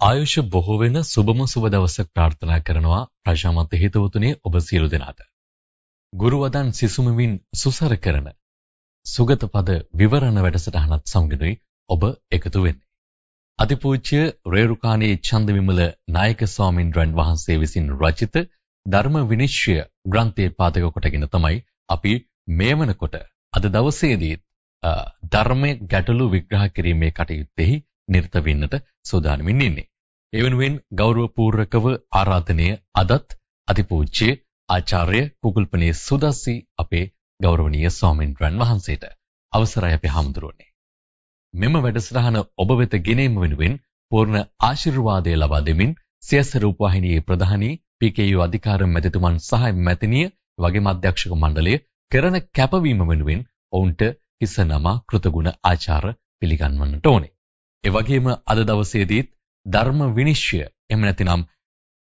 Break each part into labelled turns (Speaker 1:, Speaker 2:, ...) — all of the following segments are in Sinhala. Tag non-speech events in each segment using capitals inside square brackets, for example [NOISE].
Speaker 1: ආයුෂ බොහෝ වෙන සුබම සුබ දවසක් ප්‍රාර්ථනා කරනවා ප්‍රශාමත් හේතුවතුනේ ඔබ සියලු දෙනාට. ගුරු වදන් සිසුමවින් සුසර කරන සුගත පද විවරණ වැඩසටහනත් සමගනුයි ඔබ එකතු වෙන්නේ. අතිපූජ්‍ය රේරුකාණේ චන්දවිමල නායක ස්වාමින්ද්‍රයන් වහන්සේ විසින් රචිත ධර්ම විනිශ්චය ග්‍රන්ථයේ පාදක කොටගෙන තමයි අපි මේ වනකොට අද දවසේදී ධර්මයේ ගැටලු විග්‍රහ කිරීමේ කටයුත්තේහි නිරත වෙන්නට සූදානමින් ඉන්නේ. ඒ වෙනුවෙන් ගෞරවපූර්වකව ආරාධනය අදත් අතිපූජ්‍ය ආචාර්ය කුකුල්පනේ සුදස්සි අපේ ගෞරවනීය ස්වාමින්වයන් වහන්සේට අවසරයි අපි හමුදුරන්නේ. මෙම වැඩසටහන ඔබ වෙත ගෙනීම වෙනුවෙන් පූර්ණ ආශිර්වාදය ලබා දෙමින් සියස් රූපවාහිනියේ ප්‍රධානී PKU අධිකාර මැතිතුමන් සහ මැතිනිය වගේම අධ්‍යක්ෂක මණ්ඩලය කරන කැපවීම වෙනුවෙන් ඔවුන්ට හිස නම කෘතගුණ ආචාර පිළිගන්වන්නට ඕනේ. ඒ වගේම අද දවසේදීත් ධර්ම විනිශ්චය. එහෙම නැතිනම්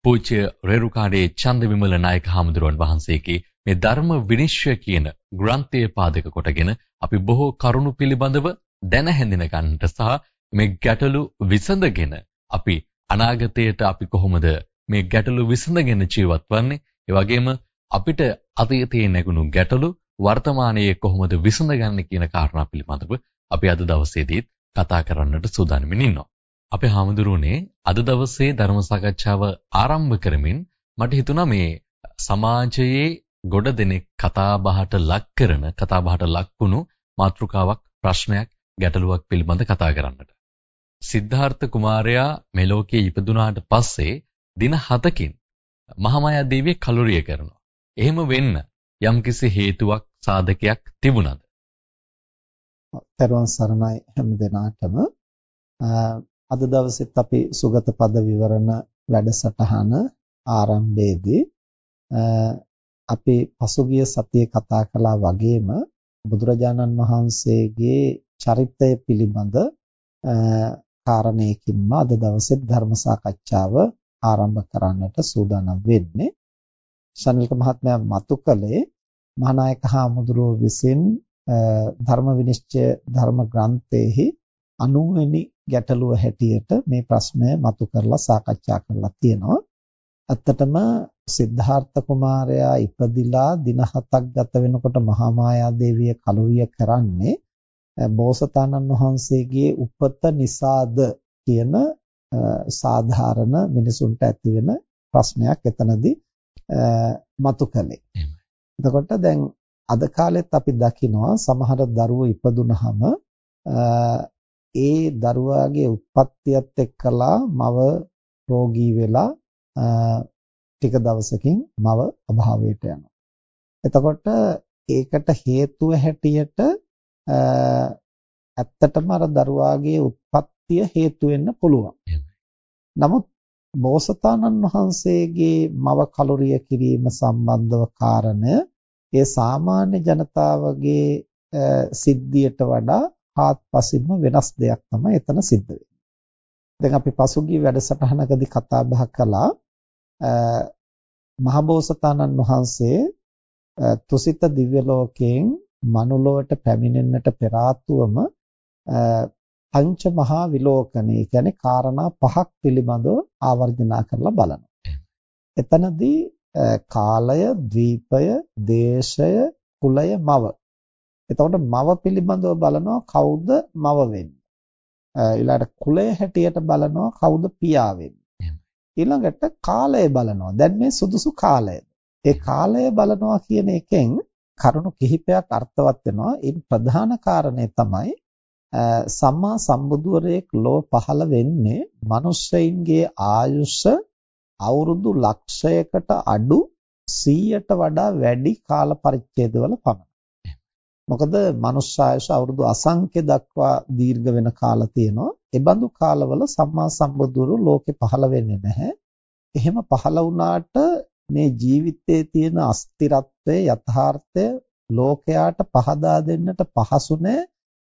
Speaker 1: පූජ්‍ය රේරුකාඩේ චන්දවිමල නායක හාමුදුරුවන් වහන්සේගේ මේ ධර්ම විනිශ්චය කියන ග්‍රන්ථය පාදක කොටගෙන අපි බොහෝ කරුණු පිළිබඳව දැන හැඳින ගන්නට සහ මේ ගැටලු විසඳගෙන අපි අනාගතයට අපි කොහොමද මේ ගැටලු විසඳගෙන ජීවත් වන්නේ? ඒ වගේම අපිට අතීතයේ නැගුණු ගැටලු වර්තමානයේ කොහොමද විසඳගන්නේ කියන කාරණා පිළිබඳව අපි අද දවසේදීත් කතා කරන්නට සූදානම්ින් ඉන්නවා. අපේ හාමුදුරුවනේ අද දවසේ ධර්ම සාකච්ඡාව ආරම්භ කරමින් මට හිතුණා මේ සමාජයේ ගොඩ දෙනෙක් කතා බහට ලක් කරන කතා බහට ලක් වුණු මාතෘකාවක් ප්‍රශ්නයක් ගැටලුවක් පිළිබඳ කතා කරන්නට. සිද්ධාර්ථ කුමාරයා මේ ලෝකයේ ඉපදුනාට පස්සේ දින 7කින් මහාමායා දේවිය කලුරිය කරනවා. එහෙම වෙන්න යම්කිසි හේතුවක් සාධකයක් තිබුණාද?
Speaker 2: තෙරුවන් සරණයි හැම දිනාටම අද දවසෙත් අපි සුගත පද විවරණ වැඩසටහන ආරම්භයේදී අපි පසුගිය සතියේ කතා කළා වගේම බුදුරජාණන් වහන්සේගේ චරිතය පිළිබඳ කාරණයකින්ම අද දවසේ ධර්ම සාකච්ඡාව ආරම්භ කරන්නට සූදානම් වෙන්නේ. ශනික මහත්මයා මතු කළේ මහානායක හාමුදුරුව විසින් ධර්ම විනිශ්චය ධර්ම ග්‍රන්ථයේහි 90 වෙනි ගැටලුව හැටියට මේ ප්‍රශ්නය මතු කරලා සාකච්ඡා කරලා තියෙනවා. ඇත්තටම සිද්ධාර්ථ කුමාරයා ඉපදිලා දින 7ක් ගත වෙනකොට මහා මායා දේවිය කලුරිය කරන්නේ බෝසතාණන් වහන්සේගේ උපත නිසාද කියන සාධාරණ මිනිසුන්ට ඇති වෙන ප්‍රශ්නයක් එතනදී මතු කළේ. එතකොට දැන් අද කාලෙත් අපි දකිනවා සමහර දරුවෝ ඉපදුනහම ඒ දරුවාගේ උත්පත්තියත් එක්කලා මව රෝගී වෙලා ටික දවසකින් මව අභාවයට යනවා. එතකොට ඒකට හේතුව හැටියට ඇත්තටම අර දරුවාගේ උත්පත්තිය හේතු වෙන්න පුළුවන්. නමුත් බෝසතාණන් වහන්සේගේ මව කලුරිය කිරීම සම්බන්ධව කාරණය ඒ සාමාන්‍ය ජනතාවගේ සිද්ධියට වඩා හාත්පසින්ම වෙනස් දෙයක් තමයි එතන සිද්ධ වෙන්නේ. දැන් අපි පසුගිය වැඩසටහනකදී කතා බහ කළා මහබෝසතාණන් වහන්සේ තුසිත දිව්‍ය ලෝකයෙන් මනුලොවට පැමිණෙන්නට පෙර ආතුවම පංච මහා විලෝකනේ කියන්නේ කාරණා පහක් පිළිබඳව ආවර්ජනා කරලා බලනවා. එතනදී කාලය, ద్వීපය, දේශය, කුලය, මව. එතකොට මව පිළිබඳව බලනවා කවුද මව වෙන්නේ. ඊළඟට කුලය හැටියට බලනවා කවුද පියා වෙන්නේ. ඊළඟට කාලය බලනවා. දැන් මේ සුදුසු කාලයද? ඒ කාලය බලනවා කියන එකෙන් කරුණු කිහිපයක් අර්ථවත් වෙනවා. ඒ ප්‍රධාන කාරණේ තමයි සම්මා සම්බුදුවරයෙක් ලෝ පහළ වෙන්නේ මිනිස්සෙයින්ගේ ආයුෂ අවුරුදු ලක්ෂයකට අඩු 100ට වඩා වැඩි කාල පරිච්ඡේදවල පමණයි. මොකද මනුෂ්‍ය ආයුෂ අවුරුදු අසංඛ්‍ය දක්වා දීර්ඝ වෙන කාල තියෙනවා. ඒ බඳු කාලවල සම්මා සම්බුදුරු ලෝකේ පහළ වෙන්නේ නැහැ. එහෙම පහළ වුණාට මේ ජීවිතයේ තියෙන අස්තිරත්වය යථාර්ථය ලෝකයාට පහදා දෙන්නට පහසු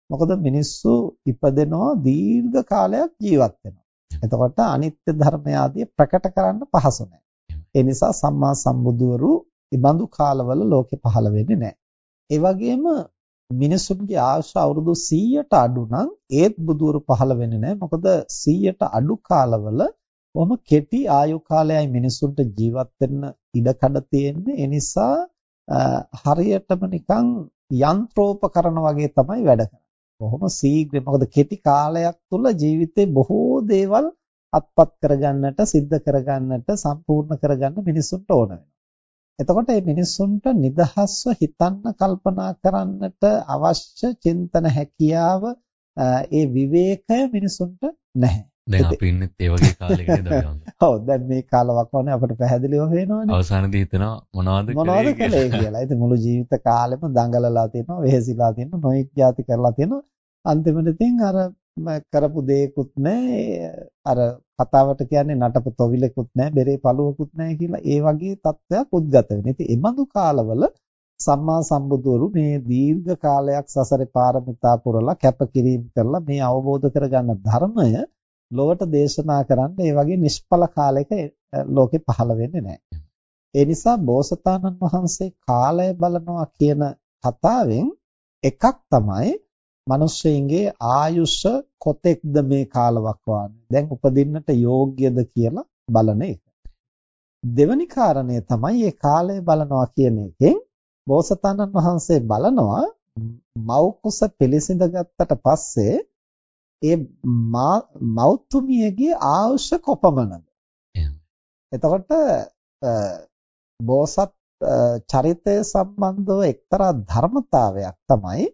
Speaker 2: මොකද මිනිස්සු ඉපදෙනවා දීර්ඝ කාලයක් ජීවත් වෙනවා. එතකොට අනිත්‍ය ධර්මය ආදී ප්‍රකට කරන්න පහසු නැහැ. ඒ නිසා සම්මා සම්බුදුවරු ඉබඳු කාලවල ලෝකෙ පහළ වෙන්නේ නැහැ. ඒ වගේම මිනිසුන්ගේ ආයුෂ අවුරුදු 100ට අඩු නම් ඒත් බුදුරු පහළ වෙන්නේ නැහැ. මොකද 100ට අඩු කාලවල කොහොම කෙටි ආයු කාලයයි මිනිසුන්ට ජීවත් වෙන්න ඉඩකඩ තියෙන්නේ. ඒ නිසා හරියටම නිකන් යන්ත්‍රෝපකරණ වගේ තමයි වැඩ කරන්නේ. කොහොම ශීඝ්‍ර මොකද කෙටි කාලයක් තුල ජීවිතේ බොහෝ දේවල් අත්පත් කරගන්නට, සිද්ධ කරගන්නට, සම්පූර්ණ කරගන්න මිනිසුන්ට ඕන වෙනවා. එතකොට මේ මිනිස්සුන්ට නිදහස්ව හිතන්න කල්පනා කරන්නට අවශ්‍ය චින්තන හැකියාව ඒ විවේකය මිනිස්සුන්ට නැහැ.
Speaker 1: දැන් අපි ඉන්නේ ඒ වගේ කාලයකද දවස්. [LAUGHS]
Speaker 2: ඔව් දැන් මේ කාලවකවානේ අපිට පැහැදිලිව වෙනවනේ.
Speaker 1: අවසානයේදී හිතනවා මොනවද
Speaker 2: මොනවද කළේ කියලා. ඉතින් මුළු ජීවිත කාලෙම දඟලලා තියෙනවා, වෙහෙසිලා තියෙනවා, නොයෙක් જાති කරලා තියෙනවා. අන්තිමට ඉතින් අර කරපු දෙයක්වත් නැහැ. අර කතාවට කියන්නේ නටපු තොවිලකුත් නැහැ, බෙරේ පළුවකුත් නැහැ කියලා ඒ වගේ තත්ත්වයක් උද්ගත වෙනවා. ඉතින් එබඳු කාලවල සම්මා සම්බුදුවරු මේ දීර්ඝ කාලයක් සසරේ පාරමිතා පුරලා කැපකිරීම කරලා මේ අවබෝධ කරගන්න ධර්මය ලොවට දේශනා කරන්න ඒ වගේ නිෂ්ඵල කාලයක ලෝකේ පහළ වෙන්නේ නැහැ. ඒ නිසා බෝසතාණන් වහන්සේ කාලය බලනවා කියන කතාවෙන් එකක් තමයි මිනිස්සෙගේ ආයුෂ කොතෙක්ද මේ කාලවකවානුවේ. දැන් උපදින්නට යෝග්‍යද කියලා බලන එක. දෙවැනි කාරණය තමයි මේ කාලය බලනවා කියන එකෙන් බෝසතාණන් වහන්සේ බලනවා මව් කුස පිළිසිඳ ගත්තට පස්සේ ඒ මෞතුමියගේ ආයුෂ කොපමණද? එතකොට බෝසත් චරිතය සම්බන්ධව එක්තරා ධර්මතාවයක් තමයි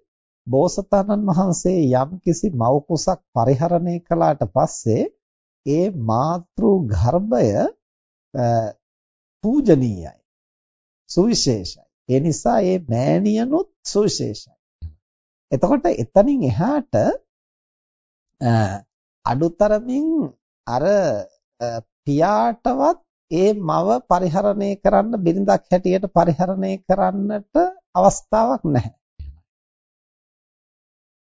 Speaker 2: බෝසතාණන් වහන්සේ යම්කිසි මව් කුසක් පරිහරණය කළාට පස්සේ ඒ මාතෘ ගර්භය පූජනීයයි සුවිශේෂයි. ඒ නිසා ඒ මෑණියනුත් සුවිශේෂයි. එතකොට එතනින් එහාට අඩුතරමින් අර පියාටවත් ඒ මව පරිහරණය කරන්න බිරිඳක් හැටියට පරිහරණය කරන්නට අවස්ථාවක් නැහැ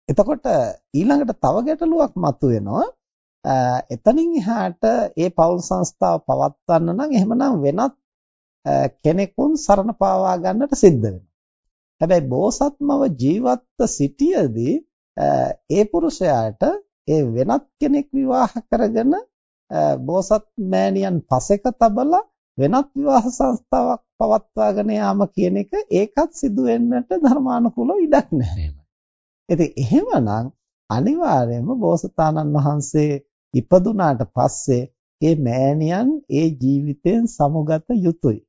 Speaker 2: එතකොට ඊළඟට තව ගැටලුවක් මතුවෙනවා. එතනින් එහාට ඒ පෞල් සංස්ථාව පවත්වන්න නම් එහෙමනම් වෙනත් කෙනෙකුන් සරණ පාවා ගන්නට සිද්ධ වෙනවා. හැබැයි බෝසත්මව ජීවත්ව සිටියේදී ඒ පුරුෂයාට ඒ වෙනත් කෙනෙක් විවාහ කරගෙන බෝසත් මෑණියන් පසෙක තබලා වෙනත් විවාහ සංස්ථාවක් පවත්වාගෙන යාම කියන එක ඒකත් සිදු වෙන්නට ධර්මානුකූලව ඉඩක් නැහැ. ඉතින් එහෙමනම් අනිවාර්යයෙන්ම බෝසතාණන් වහන්සේ ඉපදුනාට පස්සේ ඒ මෑණියන් ඒ ජීවිතයෙන් සමුගත යුතුයි.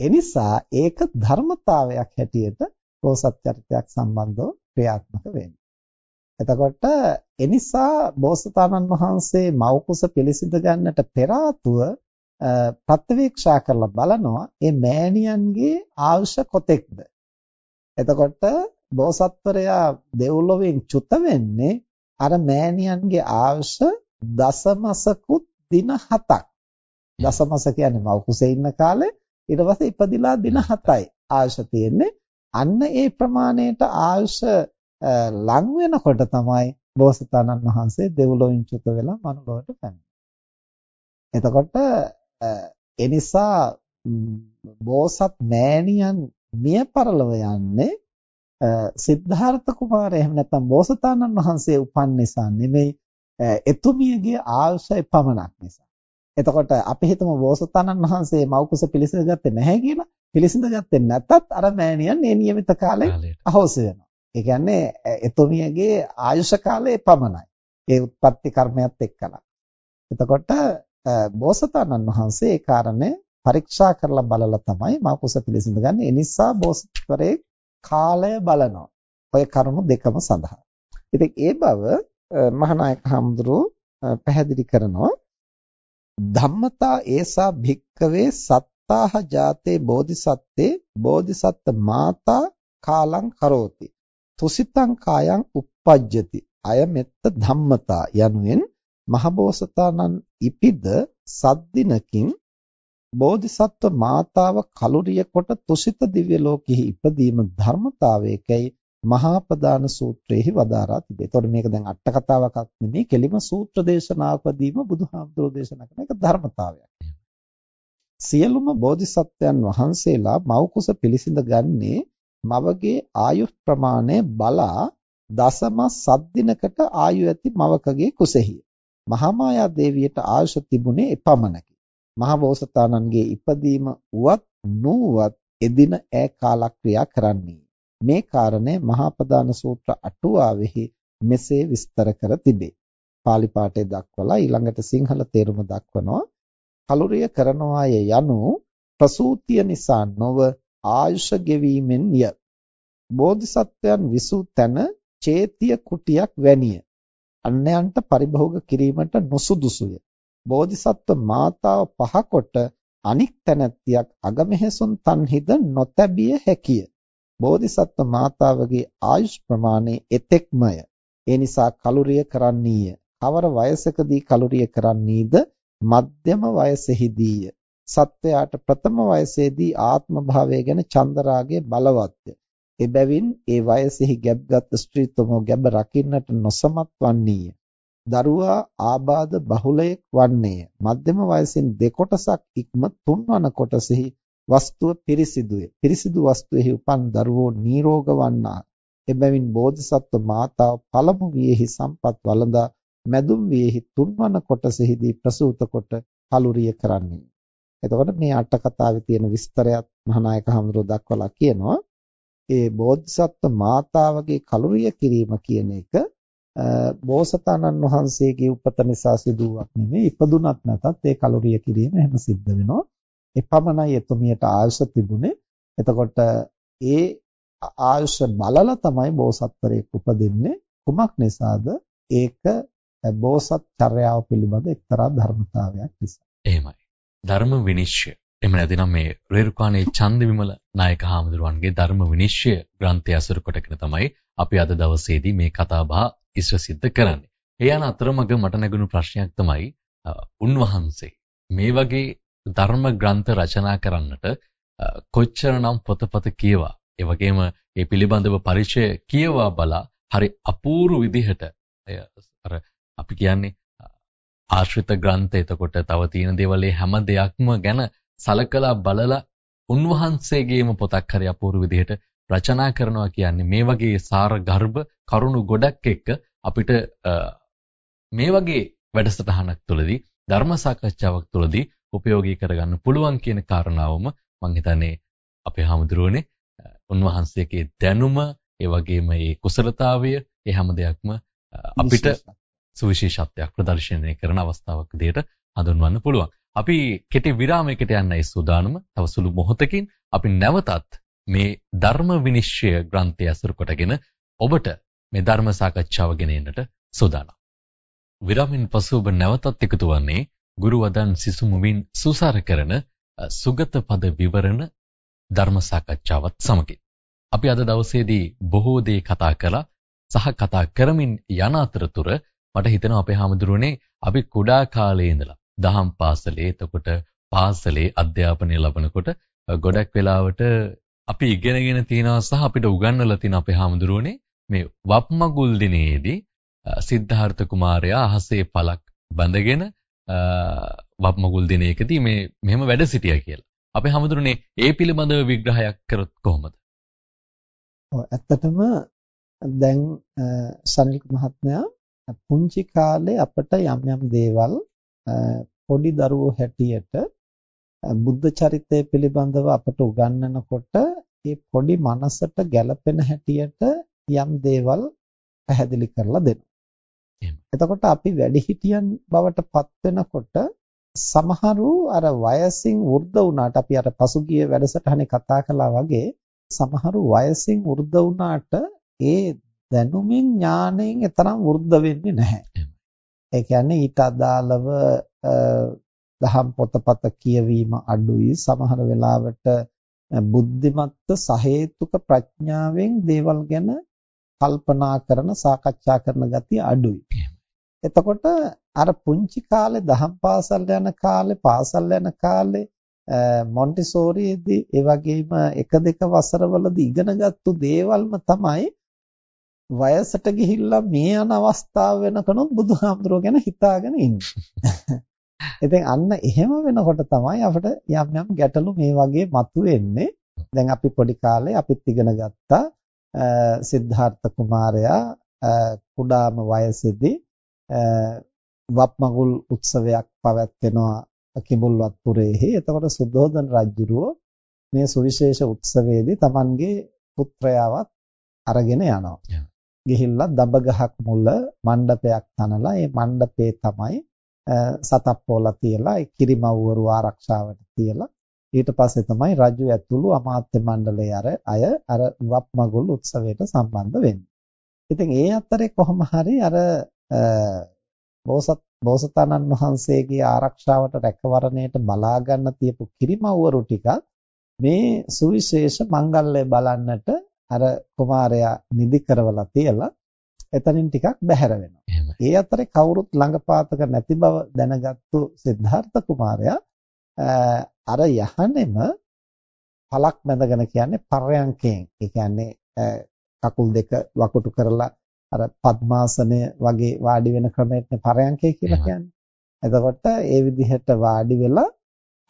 Speaker 2: එනිසා ඒක ධර්මතාවයක් හැටියට බෝසත් චරිතයක් සම්බන්ධව ක්‍රියාත්මක වෙන්නේ. එතකොට එනිසා බෝසතාණන් වහන්සේ මෞකුස පිළිසිඳ ගන්නට පෙර ආතුව ප්‍රත්‍යවේක්ෂා කරලා බලනවා මේ මෑණියන්ගේ ආයුෂ කොතෙක්ද. එතකොට බෝසත්වරයා දෙව්ලොවෙන් චුත වෙන්නේ අර මෑණියන්ගේ ආයුෂ දසමසකුත් දින 7ක්. දසමස කියන්නේ මව් කුසේ ඉන්න කාලේ ඊට පස්සේ ඉපදිලා දින 7යි ආයුෂ තියෙන්නේ. අන්න ඒ ප්‍රමාණයට ආයුෂ ලං වෙනකොට තමයි බෝසතාණන් වහන්සේ දෙව්ලොවින් චුත වෙලා මනුලොවට පැමිණෙන්නේ. එතකොට එනිසා බෝසත් මෑණියන් මිය පරලොව යන්නේ සිද්ධාර්ථ කුමාරයා එහෙම නැත්නම් බෝසතාණන් වහන්සේ උපන් නිසා නෙමෙයි එතුමියගේ ආයුෂය පමණක් නිසා. එතකොට අපි හිතමු බෝසතාණන් වහන්සේ මව්කුස පිළිසිඳ ගත්තේ නැහැ කියලා. පිළිසිඳ ගත්තේ නැතත් අර මෑණියන් මේ නියමිත කාලේ අහෝසි වෙනවා. ඒ කියන්නේ එතුමියගේ ආයුෂ කාලය පමණයි. ඒ උත්පත්ති කර්මයක් එක්කලා. එතකොට බෝසතාණන් වහන්සේ ඒ කාරණේ පරීක්ෂා කරලා බලලා තමයි මව්කුස පිළිසිඳ ගන්න. ඒ නිසා බෝසත්වරේ කාලය බලනවා. ඔය කරුණු දෙකම සඳහා. ඉතින් ඒ බව මහානායක හඳුරෝ පැහැදිලි කරනවා ධම්මතා ඒසා භික්කවේ සත්තාහ ජාතේ බෝධිසත්ත්වේ බෝධිසත්ත මාතා කාලං කරෝති තුසිතං කායං uppajjati අය මෙත්ත ධම්මතා යනුවෙන් මහබෝසතාණන් ඉපිද සද්දිනකින් බෝධිසත්ව මාතාව කලුරිය කොට තුසිත දිව්‍ය ලෝකෙහි ඉපදීම ධර්මතාවයකයි මහා ප්‍රදාන සූත්‍රයේහි වදාරා තිබේ. ඒතකොට මේක දැන් අට කතාවක් නෙමෙයි කෙලිම සූත්‍ර දේශනාවකදීම බුදුහාමුදුරෝ දේශනා කරන එක ධර්මතාවයක්. සියලුම බෝධිසත්වයන් වහන්සේලා මව් කුස පිළිසිඳ ගන්නේ මවගේ ආයු ප්‍රමාණය බලා දසමස් සත් දිනකට ආයු ඇති මවකගේ කුසෙහි. මහාමායා දේවියට ආයුෂ තිබුණේ එපමණකි. මහ බෝසතාණන්ගේ ඉපදීම උවත් නුවත් එදින ඈ කාලක්‍රියා කරන්නේ. මේ කාරණය මහා ප්‍රදාන සූත්‍ර අටුවාවෙහි මෙසේ විස්තර කර තිබේ. පාලි පාඨය දක්වලා ඊළඟට සිංහල තේරුම දක්වනවා. කලුරිය කරනවාය යනු ප්‍රසූතිය නිසා නොව ආයුෂ ගෙවීමෙන් ය. බෝධිසත්වයන් විසූ තැන චේතිය කුටියක් වැනිය. අන්‍යයන්ට පරිභෝග කිරීමට නොසුදුසුය. බෝධිසත්ව මාතාව පහකොට අනික් තැනැත්තියක් අගමෙහෙසුන් තන්හිද නොතැබිය හැකිය. බෝධිසත්ව මාතාවගේ ආයුෂ් ප්‍රමාණය එතෙක්මය. ඒ නිසා කලුරිය කරන්නීය. කවර වයසකදී කලුරිය කරන්නීද? මධ්‍යම වයසෙහිදීය. සත්වයාට ප්‍රථම වයසේදී ආත්ම භාවය ගැන චන්දරාගය බලවත්ය. එබැවින් ඒ වයසෙහි ගැබ්ගත් ස්ත්‍රීත්වම ගැබ රකින්නට නොසමත් වන්නේය. දරුවා ආබාධ බහුලයක් වන්නේය. මධ්‍යම වයසින් දෙකොටසක් ඉක්ම තුන්වන කොටසෙහි වස්තුව පිරිසිදුය. පිරිසිදු වස්තුවේහි උපන් දරුවෝ නිරෝග වන්නා. එබැවින් බෝධිසත්ව මාතාව පළමු වියෙහි සම්පත් වළඳා මැදුම් වියෙහි තුන්වන කොටසෙහිදී ප්‍රසූත කොට කලුරිය කරන්නේ. එතකොට මේ අට කතාවේ තියෙන විස්තරයත් මහානායක හඳුරෝ දක්වලා කියනවා. ඒ බෝධිසත්ව මාතාවගේ කලුරිය කිරීම කියන එක බෝසතාණන් වහන්සේගේ උපත නිසා සිදුවක් නෙමෙයි ඉපදුනත් නැතත් ඒ කලුරිය කිරීම එහෙම සිද්ධ වෙනවා. එපමණයි එතුමියට ආයුෂ තිබුණේ. එතකොට ඒ ආයුෂ බලලා තමයි බෝසත්වරයෙක් උපදින්නේ. කුමක් නිසාද? ඒක බෝසත් චර්යාව පිළිබඳ එක්තරා ධර්මතාවයක් නිසා.
Speaker 1: එහෙමයි. ධර්ම විනිශ්චය. එහෙම නැතිනම් මේ රේරුකාණේ චන්ද විමල නායක හාමුදුරුවන්ගේ ධර්ම විනිශ්චය ග්‍රන්ථය අසුර කොටගෙන තමයි අපි අද දවසේදී මේ කතාබහ ඉස්ව සිද්ධ කරන්නේ. ඒ යන අතරමඟ මට නැගුණු ප්‍රශ්නයක් තමයි උන්වහන්සේ මේ වගේ ධර්ම ග්‍රන්ථ රචනා කරන්නට කොච්චරනම් පොතපත කියවා ඒ වගේම ඒ පිළිබඳව පරිචය කියවා බලා හරි අපූර්ව විදිහට අර අපි කියන්නේ ආශ්‍රිත ග්‍රන්ථ එතකොට තව තියෙන දේවල් හැම දෙයක්ම ගැන සලකලා බලලා උන්වහන්සේගේම පොතක් හරි අපූර්ව විදිහට රචනා කරනවා කියන්නේ මේ වගේ සාර ගර්භ කරුණු ගොඩක් එක්ක අපිට මේ වගේ වැඩසටහනක් තුළදී ධර්ම සාකච්ඡාවක් තුළදී උපයෝගී කරගන්න පුළුවන් කියන කාරණාවම මම හිතන්නේ අපේ හැමදෙරුවනේ උන්වහන්සේගේ දැනුම ඒ වගේම ඒ කුසලතාවය ඒ හැම දෙයක්ම අපිට සුවිශේෂත්වයක් ප්‍රදර්ශනය කරන අවස්ථාවක් විදිහට හඳුන්වන්න පුළුවන්. අපි කෙටි විරාමයකට යන්නයි සූදානම. තව සුළු මොහොතකින් අපි නැවතත් මේ ධර්ම විනිශ්චය ග්‍රන්ථය අසුර කොටගෙන ඔබට මේ ධර්ම සාකච්ඡාව ගෙනෙන්නට සූදානම්. විරාමින් පසු ඔබ නැවතත් එකතු වන්නේ ගුරු වදන් සිසුමුවින් සුසාර කරන සුගත පද විවරණ ධර්ම සාකච්ඡාවත් සමගින්. අපි අද දවසේදී බොහෝ දේ කතා කළා සහ කතා කරමින් යන අතරතුර මට හිතෙනවා අපේ හැමදෙරුවනේ අපි කුඩා කාලේ ඉඳලා දහම් පාසලේ එතකොට පාසලේ අධ්‍යාපනය ලබනකොට ගොඩක් වෙලාවට අපි ඉගෙනගෙන තියෙනවා සහ අපිට උගන්වලා තියෙන අපේ හැමදෙරුවනේ මේ වප්මගුල් දිනේදී සිද්ධාර්ථ කුමාරයා අහසේ පලක් බඳගෙන වප්මගුල් දිනයකදී මේ මෙහෙම වැඩ සිටියා කියලා. අපේ හැමදෙරුවනේ ඒ පිළිබඳව විග්‍රහයක් කරොත් කොහොමද?
Speaker 2: ඔව් ඇත්තටම දැන් සනිල් මහත්මයා පුංචි කාලේ අපට යම් යම් දේවල් පොඩි දරුවෝ හැටියට බුද්ධ චරිතය පිළිබඳව අපට උගන්වනකොට ඒ පොඩි මනසට ගැළපෙන හැටියට යම් දේවල් පැහැදිලි කරලා දෙනවා. එතකොට අපි වැඩිහිටියන් බවට පත් වෙනකොට සමහරු අර වයසින් වෘද්ධ වුණාට අපි අර පසුගිය වැඩසටහනේ කතා කළා වගේ සමහරු වයසින් වෘද්ධ වුණාට ඒ දැනුමින් ඥාණයෙන් එතරම් වෘද්ධ වෙන්නේ නැහැ. ඒ කියන්නේ ඊට අදාළව දහම් පොතපත කියවීම අඩුයි සමහර වෙලාවට බුද්ධිමත්ව සහේතුක ප්‍රඥාවෙන් දේවල් ගැන කල්පනා කරන සාකච්ඡා කරන ගතිය අඩුයි. එතකොට අර පුංචි කාලේ දහම් පාසල් යන කාලේ පාසල් යන කාලේ මොන්ටිසෝරියේදී ඒ වගේම එක දෙක වසරවලදී ඉගෙනගත්තු දේවල්ම තමයි වයසට ගිහිල්ලා මේ යන අවස්ථාව වෙනකනොත් බුදුහාමුදුරුව ගැන හිතාගෙන ඉන්නේ. [LAUGHS] ඉතින් අන්න එහෙම වෙනකොට තමයි අපිට යම් යම් ගැටලු මේ වගේ මතුවෙන්නේ. දැන් අපි පොඩි කාලේ අපිත් ඉගෙන ගත්තා සිද්ධාර්ථ කුමාරයා කුඩාම වයසේදී වප්මගුල් උත්සවයක් පවත්වනවා කිඹුල්වත් පුරේහි. එතකොට සුද්ධෝදන රජුරෝ මේ සුවිශේෂ උත්සවයේදී Tamanගේ පුත්‍රයාවත් අරගෙන යනවා. ගිහිල්ලා දබ ගහක් මුල මණ්ඩපයක් තනලා ඒ මණ්ඩපේ තමයි සතප්පෝලා තියලා ඒ කිරිමව්වරු ආරක්ෂාවට තියලා ඊට පස්සේ තමයි රජු ඇතුළු අමාත්‍ය මණ්ඩලයේ අර අය අර වප්මගුල් උත්සවයට සම්බන්ධ වෙන්නේ. ඉතින් ඒ අතරේ කොහොම හරි අර බෝසත් බෝසතාණන් වහන්සේගේ ආරක්ෂාවට රැකවරණයට බලා ගන්න තියපු කිරිමව්වරු ටික මේ සුවිශේෂ මංගල්‍ය බලන්නට අර කුමාරයා නිදි කරවලා තියලා එතනින් ටිකක් බැහැර වෙනවා. ඒ අතරේ කවුරුත් ළඟපාතක නැති බව දැනගත්තු සිද්ධාර්ථ කුමාරයා අර යහනෙම පලක් බැඳගෙන කියන්නේ පර්යංකයෙන්. ඒ කියන්නේ කකුල් දෙක වකුටු කරලා අර පద్මාසනය වගේ වාඩි වෙන ක්‍රමයට පරයන්කය කියලා කියන්නේ. එතකොට ඒ විදිහට වාඩි වෙලා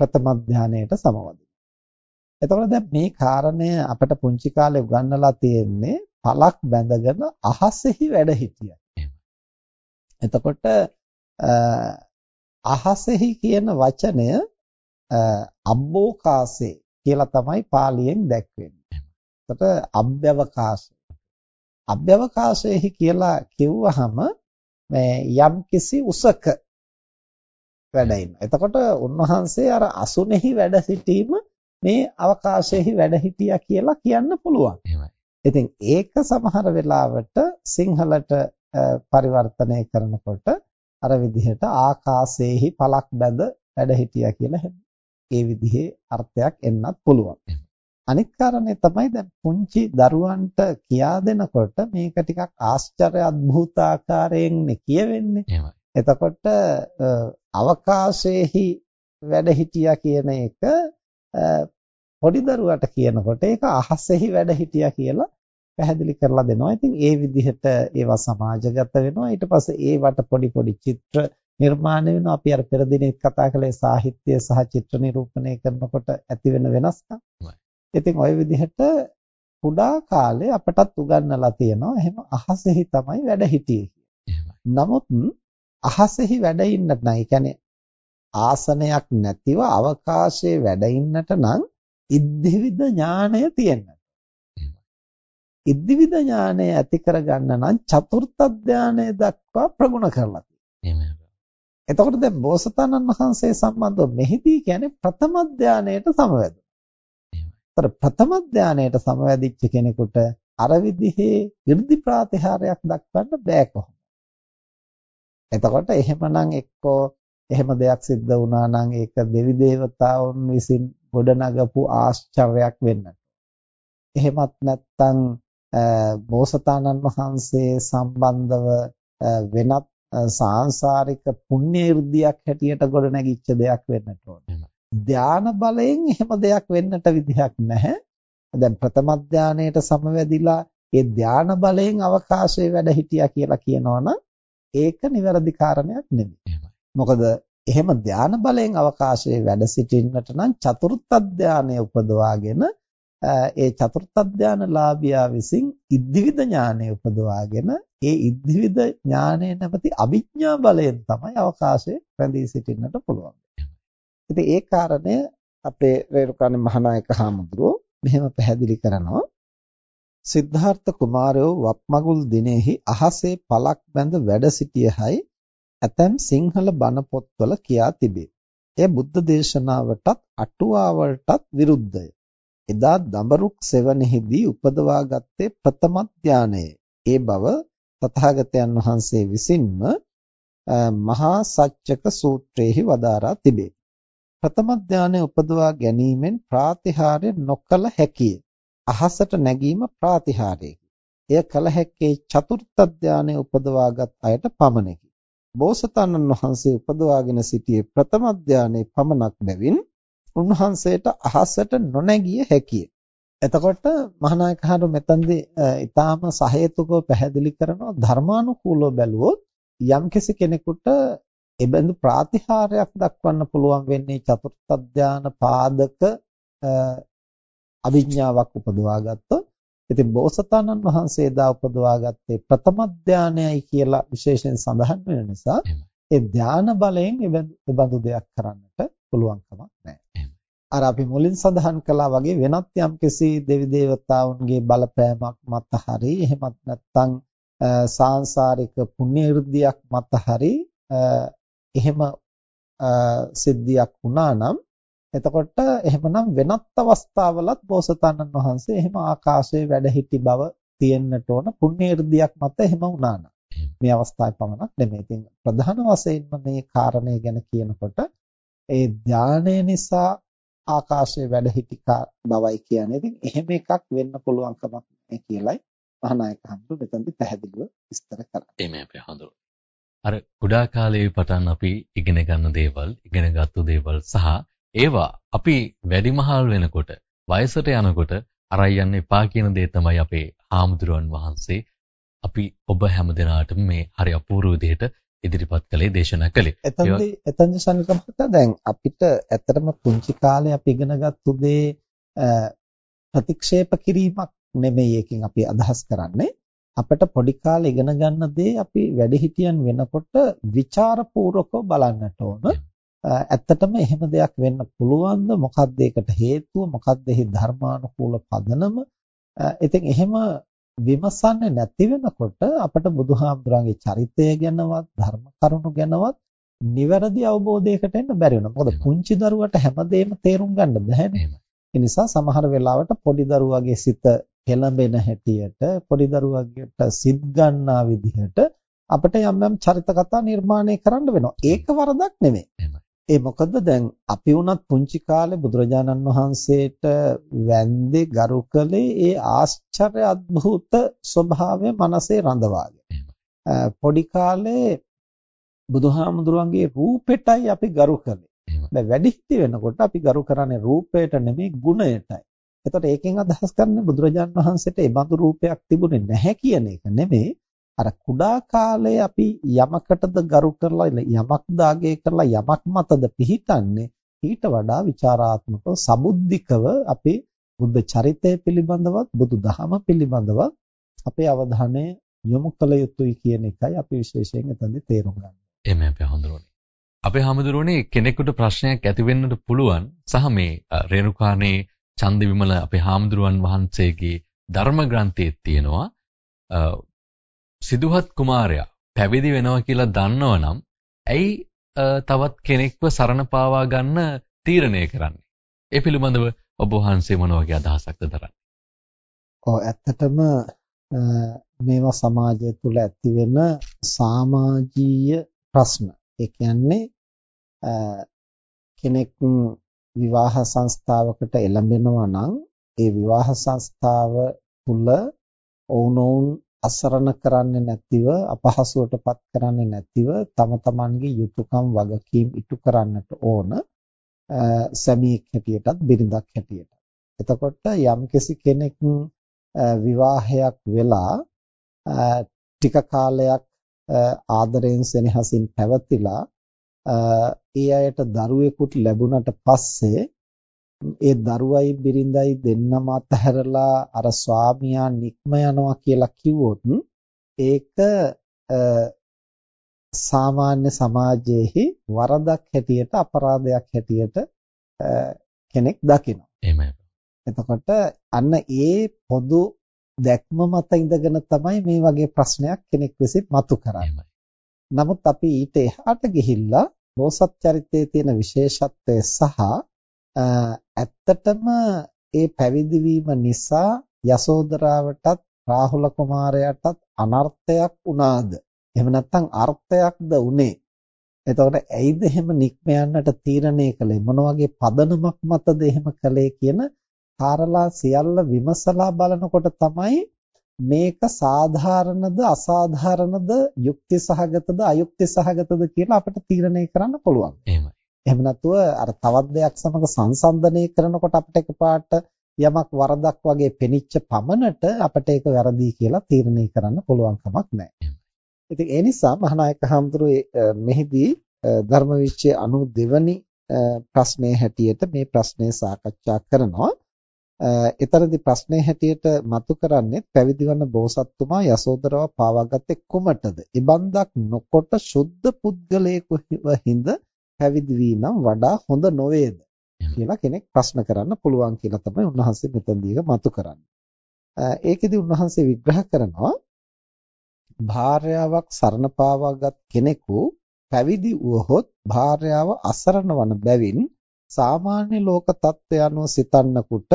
Speaker 2: ප්‍රථම ධානයට සමවදිනවා. එතකොට දැන් මේ කාරණය අපිට පුංචි කාලේ උගන්වලා තියෙන්නේ පලක් බැඳගෙන අහසෙහි වැඩ හිටියා. එතකොට අහසෙහි කියන වචනය අබ්බෝකාසේ කියලා තමයි පාලියෙන් දැක්වෙන්නේ. එතකොට අභ්‍යවකාශය අභ්‍යවකාශයේහි කියලා කිව්වහම මේ යම්කිසි උසක වැඩ ඉන්නවා. එතකොට උන්වහන්සේ අර අසුනේහි වැඩ සිටීම මේ අවකාශයේහි වැඩ හිටියා කියලා කියන්න පුළුවන්. ඉතින් ඒක සමහර වෙලාවට සිංහලට පරිවර්තනය කරනකොට අර විදිහට ආකාශයේහි පලක් බැඳ වැඩ හිටියා කියලා ඒ විදිහේ අර්ථයක් එන්නත් පුළුවන්. අනිත් කාරණේ තමයි දැන් පුංචි දරුවන්ට කියා දෙනකොට මේක ටිකක් ආශ්චර්ය අద్భుත ආකාරයෙන් කියවෙන්නේ. එතකොට අවකාශයේහි වැඩ හිටියා කියන එක පොඩි දරුවට කියනකොට ඒක අහසෙහි වැඩ හිටියා කියලා පැහැදිලි කරලා දෙනවා. ඉතින් ඒ විදිහට ඒවා සමාජගත වෙනවා. ඊට පස්සේ ඒවට පොඩි පොඩි චිත්‍ර නිර්මාණය වෙනවා. අපි අර පෙර දිනෙත් කතා කළේ සාහිත්‍ය සහ චිත්‍ර නිරූපණය කරනකොට ඇති වෙන වෙනස්කම්. ඉතින් ওই විදිහට කුඩා කාලේ අපටත් උගන්වලා තියෙනවා එහෙම අහසෙහි තමයි වැඩ හිටියේ නමුත් අහසෙහි වැඩ ඉන්නට නම් ඒ කියන්නේ ආසනයක් නැතිව අවකාශයේ වැඩ ඉන්නට නම් ඉද්ධිවිද ඥාණය තියෙන්න. ඉද්ධිවිද ඥාණය ඇති කරගන්න නම් චතුර්ථ ධානය දක්වා ප්‍රගුණ කරලා තියෙනවා. එතකොට දැන් බෝසතාණන් වහන්සේ සම්බන්ධව මෙහිදී කියන්නේ ප්‍රථම ධානයට සමවැද. අර ප්‍රථම ධානයට සමවැදිච්ච කෙනෙකුට අර විදිහේ 이르දි ප්‍රාතිහාරයක් දක්වන්න බෑ කොහොමද? එතකොට එහෙමනම් එක්කෝ එහෙම දෙයක් සිද්ධ වුණා නම් ඒක දෙවි දේවතාවුන් විසින් ගොඩනගපු ආශ්චර්යයක් වෙන්නට. එහෙමත් නැත්නම් බෝසතාණන් වහන්සේ සම්බන්ධව වෙනත් සාංශාරික පුණ්‍ය 이르දියක් හැටියට ගොඩනැගිච්ච දෙයක් වෙන්නට ඕනේ. ධාන බලයෙන් එහෙම දෙයක් වෙන්නට විදිහක් නැහැ. දැන් ප්‍රථම ධානයේට සමවැදිලා ඒ ධාන බලයෙන් අවකාශයේ වැඩ හිටියා කියලා කියනවනම් ඒක නිවැරදි කාරණයක් නෙමෙයි. මොකද එහෙම ධාන බලයෙන් අවකාශයේ වැඩ සිටින්නට නම් චතුර්ථ ධානය උපදවාගෙන ඒ චතුර්ථ ධානලාභියා විසින් ඉද්ධිවිද ඥානය උපදවාගෙන ඒ ඉද්ධිවිද ඥානය නැමැති අභිඥා බලයෙන් තමයි අවකාශයේ රැඳී සිටින්නට පුළුවන්. ඉතින් ඒ කාරණය අපේ රේරුකාණේ මහානායක හාමුදුරුවෝ මෙහෙම පැහැදිලි කරනවා සිද්ධාර්ථ කුමාරයෝ වප්මගුල් දිනෙහි අහසේ පලක් බැඳ වැඩ සිටියහයි ඇතැම් සිංහල බණ පොත්වල කියා තිබේ. එය බුද්ධ දේශනාවටත් අටුවාවලටත් විරුද්ධය. එදා දඹරුක් සෙවණෙහිදී උපදවා ගත්තේ ප්‍රථම ධානයේ. ඒ බව තථාගතයන් වහන්සේ විසින්ම මහා සච්චක සූත්‍රයේහි වදාරා තිබේ. ප්‍රථම ධානය උපදවා ගැනීමෙන් ප්‍රාතිහාර්ය නොකල හැකිය. අහසට නැගීම ප්‍රාතිහාර්යයි. එය කල හැක්කේ චතුර්ථ ධානය උපදවාගත් අයට පමණකි. බෝසතාණන් වහන්සේ උපදවාගෙන සිටියේ ප්‍රථම ධානයේ පමණක් බැවින් උන්වහන්සේට අහසට නොනැගිය හැකිය. එතකොට මහානායක හරු මෙතනදී ඊටාම සහේතුකව පැහැදිලි කරනවා ධර්මානුකූලව බැලුවොත් යම්කිසි කෙනෙකුට එබඳු ප්‍රාතිහාර්යයක් දක්වන්න පුළුවන් වෙන්නේ චතුර්ථ ධාන පාදක අවිඥාවක් උපදවා ගත්තොත් ඉතින් බෝසතාණන් වහන්සේ දා උපදවා ගත්තේ ප්‍රථම ධානයයි කියලා විශේෂයෙන් සඳහන් වෙන නිසා ඒ ධාන බලයෙන් ඒ බඳු දෙයක් කරන්නට පුළුවන් කමක් නැහැ. අර අපි මුලින් සඳහන් කළා වගේ වෙනත් යම්කිසි දෙවි දේවතාවුන්ගේ බලපෑමක් මත හරි එහෙමත් නැත්නම් සාංශාරික පුණ්‍ය irdiyak මත හරි එහෙම සිද්ධියක් වුණා නම් එතකොට එහෙමනම් වෙනත් අවස්ථාවලත් බෝසතාණන් වහන්සේ එහෙම ආකාශයේ වැඩ සිටි බව තියෙන්නට ඕන පුණ්‍ය irdiyak මත එහෙම වුණා නම් මේ අවස්ථාවේ පමණක් නෙමෙයි. ඉතින් ප්‍රධාන වශයෙන්ම මේ කාරණය ගැන කියනකොට ඒ ධානය නිසා ආකාශයේ වැඩ සිටි බවයි කියන්නේ. ඉතින් එහෙම එකක් වෙන්න පුළුවන් කමක් නැහැ කියලයි මහානායක හඳු මෙතනදි පැහැදිලිව විස්තර කරා.
Speaker 1: එමේ අපේ හඳු. අර කුඩා කාලයේ පටන් අපි ඉගෙන ගන්න දේවල්, ඉගෙනගත්තු දේවල් සහ ඒවා අපි වැඩිමහල් වෙනකොට, වයසට යනකොට අරයි යන්න එපා කියන දේ තමයි අපේ හාමුදුරුවන් වහන්සේ අපි ඔබ හැමදෙනාටම මේ හරි අපූර්ව විදිහට ඉදිරිපත් කළේ දේශනා කළේ.
Speaker 2: එතනදී එතනදී සනික මහතා දැන් අපිට ඇත්තටම පුංචි කාලේ අපි ඉගෙනගත්තු දේ ප්‍රතික්ෂේප කිරීමක් නෙමෙයි එකකින් අපි අදහස් කරන්නේ. අපිට පොඩි කාලේ ඉගෙන ගන්න දේ අපි වැඩිහිටියන් වෙනකොට ਵਿਚාරපූර්වකව බලන්නට ඕන. ඇත්තටම එහෙම දෙයක් වෙන්න පුළුවන්ද? මොකක්ද ඒකට හේතුව? මොකක්ද එහි ධර්මානුකූල පදනම? ඉතින් එහෙම විමසන්නේ නැති වෙනකොට අපට බුදුහාමුදුරන්ගේ චරිතය ගැනවත් ධර්ම කරුණු ගැනවත් නිවැරදි අවබෝධයකට එන්න බැරි වෙනවා. මොකද පුංචි දරුවට හැමදේම තේරුම් ගන්න බැහැනේ. ඒ නිසා සමහර වෙලාවට පොඩි දරුවගේ සිත පෙළඹෙන හැටියට පොඩි දරුවගේට සිත් ගන්නා විදිහට අපිට යම් යම් චරිත කතා නිර්මාණය කරන්න වෙනවා. ඒක වරදක් නෙමෙයි. ඒ මොකද දැන් අපි වුණත් පුංචි කාලේ බුදුරජාණන් වහන්සේට වැන්දේ ගරු කළේ ඒ ආශ්චර්ය අద్භූත ස්වභාවය මනසේ රඳවාගෙන. පොඩි කාලේ බුදුහාමුදුරන්ගේ රූපෙටයි අපි ගරු කළේ. දැන් වැඩිහිටි වෙනකොට අපි ගරු කරන්නේ රූපයට නෙමෙයි ගුණයටයි. එතකොට ඒකෙන් අදහස් කරන්නේ බුදුරජාණන් වහන්සේට ඒ බඳු රූපයක් තිබුණේ නැහැ කියන එක නෙමෙයි. අර කුඩා කාලේ අපි යමකටද ගරු කරලා යමක් දාගේ කරලා යමක් මතද පිහිටන්නේ ඊට වඩා ਵਿਚਾਰාත්මකව සබුද්ධිකව අපේ බුද්ධ චරිතය පිළිබඳවත් බුදු දහම පිළිබඳවත් අපේ අවධානය යොමු කළ යුතුයි කියන එකයි අපි විශේෂයෙන් එතනදී තේරුම් ගන්න.
Speaker 1: එහෙමයි අපි හඳුරන්නේ. අපේ හඳුරන්නේ කෙනෙකුට ප්‍රශ්නයක් ඇති වෙන්නට පුළුවන් සහ මේ රේණුකානේ චන්දවිමල අපේ හාමුදුරුවන් වහන්සේගේ ධර්ම ග්‍රන්ථයේ තියෙනවා සිදුහත් කුමාරයා පැවිදි වෙනවා කියලා දන්නවනම් ඇයි තවත් කෙනෙක්ව සරණ පාවා ගන්න තීරණය කරන්නේ? ඒ පිළිබඳව ඔබ වහන්සේ මොන වගේ අදහසක්ද දරන්නේ?
Speaker 2: ඔව් ඇත්තටම මේවා සමාජය තුළ ඇති වෙන සමාජීය ප්‍රශ්න. ඒ කියන්නේ කෙනෙක් විවාහ සංස්ථාවකට එළඹෙනවා නම් ඒ විවාහ සංස්ථාව තුළ ඔවුනොවුන් අසරණ කරන්නේ නැතිව අපහසුවටපත් කරන්නේ නැතිව තම තමන්ගේ යුතුයකම් වගකීම් ඉටු කරන්නට ඕන සැමියෙක් හැටියටත් බිරිඳක් හැටියට. එතකොට යම්කිසි කෙනෙක් විවාහයක් වෙලා ටික කාලයක් ආදරයෙන් සෙනෙහසින් පැවතිලා ඒ අයට දරුවෙකුත් ලැබුණට පස්සේ ඒ දරුවයි බිරිඳයි දෙන්නම අතහැරලා අර ස්වාමියා නික්ම යනවා කියලා කිව්වොත් ඒක සාමාන්‍ය සමාජයේහි වරදක් හැටියට අපරාධයක් හැටියට කෙනෙක් දකිනවා.
Speaker 1: එහෙමයි.
Speaker 2: එතකොට අන්න ඒ පොදු දැක්ම මත ඉඳගෙන තමයි මේ වගේ ප්‍රශ්නයක් කෙනෙක් විසින් මතු කරන්නේ. නමුත් අපි ඊට එහාට ගිහිල්ලා බෝසත් චරිතයේ තියෙන විශේෂත්වය සහ ඇත්තටම ඒ පැවිදි වීම නිසා යසෝදරාවටත් රාහුල කුමාරයාටත් අනර්ථයක් වුණාද? එහෙම නැත්නම් අර්ථයක්ද උනේ? එතකොට ඇයිද එහෙම නික්ම යන්නට තීරණය කළේ? මොන වගේ පදනමක් මතද එහෙම කළේ කියන කාරලා සියල්ල විමසලා බලනකොට තමයි මේක සාධාරණද අසාධාරණද යුක්ති සහගතද අයුක්ති සහගතද කියලා අපිට තීරණය කරන්න පුළුවන්.
Speaker 1: එහෙමයි.
Speaker 2: එහෙම නැතුව අර තවත් දෙයක් සමග සංසන්දනය කරනකොට අපිට එකපාරට යමක් වරදක් වගේ පෙනිච්ච පමණට අපිට ඒක වැරදි කියලා තීරණය කරන්න පුළුවන් කමක් නැහැ. ඉතින් ඒ නිසා මහානායක හඳුරුවේ මෙහිදී ධර්ම විචය 92 වෙනි ප්‍රශ්නයේ හැටියට මේ ප්‍රශ්නය සාකච්ඡා කරනවා. එතරම්දි ප්‍රශ්නයේ හැටියට මතු කරන්නේ පැවිදි වන බෝසත්තුමා යසෝදරාව පාවාගත්තේ කුමටද? ඉබන්දක් නොකොට සුද්ධ පුද්ගලයෙකු හිඳ පැවිදි වීනම් වඩා හොඳ නොවේද? කියලා කෙනෙක් ප්‍රශ්න කරන්න පුළුවන් කියලා තමයි උන්වහන්සේ මෙතනදී මතු කරන්නේ. ඒකෙදි උන්වහන්සේ විග්‍රහ කරනවා භාර්යාවක් සරණ පාවාගත් කෙනෙකු පැවිදි වුවහොත් භාර්යාව අසරණ වන බැවින් සාමාන්‍ය ලෝක තත්ත්වය අනුව සිතන්නකුට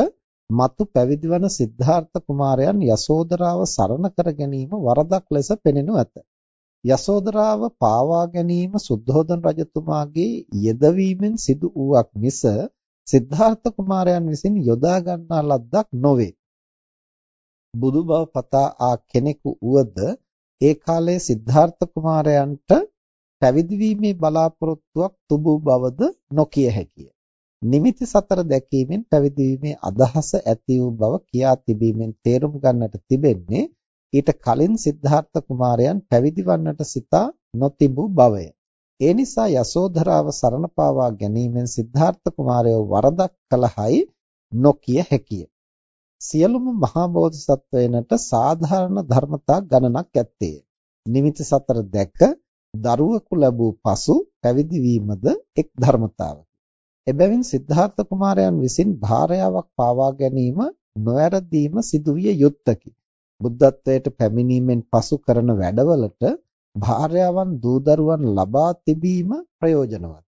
Speaker 2: මතු පැවිදි වන සිද්ධාර්ථ කුමාරයන් යසෝදරාව සරණ කර ගැනීම වරදක් ලෙස පෙනෙනු ඇත. යසෝදරාව පාවා ගැනීම සුද්ධෝදන රජතුමාගේ යෙදවීමෙන් සිදු වූවක් මිස සිද්ධාර්ථ කුමාරයන් විසින් යොදා ගන්නා ලද්දක් නොවේ. බුදු බව පතා ආ කෙනෙකු උවද ඒ කාලයේ සිද්ධාර්ථ කුමාරයන්ට පැවිදි වීමේ බලාපොරොත්තුවක් තුබූ බවද නොකිය හැකිය. නිමිති සතර දැකීමෙන් පැවිදි වීමේ අදහස ඇති වූ බව කියා තිබීමෙන් තේරුම් ගන්නට තිබෙන්නේ ඊට කලින් සිද්ධාර්ථ කුමාරයන් පැවිදි වන්නට සිතා නොතිබූ බවය. ඒ නිසා යසෝධරාව සරණ පාවා ගැනීමෙන් සිද්ධාර්ථ කුමාරයෝ වරදක් කළහයි නොකිය හැකිය. සියලුම මහා බෝධිසත්වයන්ට සාධාරණ ධර්මතා ගණනක් ඇත්තේ. නිමිති සතර දැක දරුවෙකු ලැබූ පසු පැවිදි වීමද එක් ධර්මතාවකි. එබැවින් සිද්ධාර්ථ කුමාරයන් විසින් භාර්යාවක් පාවා ගැනීම නොවැරදීම සිදුවිය යුත්තකි. බුද්ධත්වයට පැමිණීමෙන් පසු කරන වැඩවලට භාර්යාවන් දූදරුවන් ලබා තිබීම ප්‍රයෝජනවත්.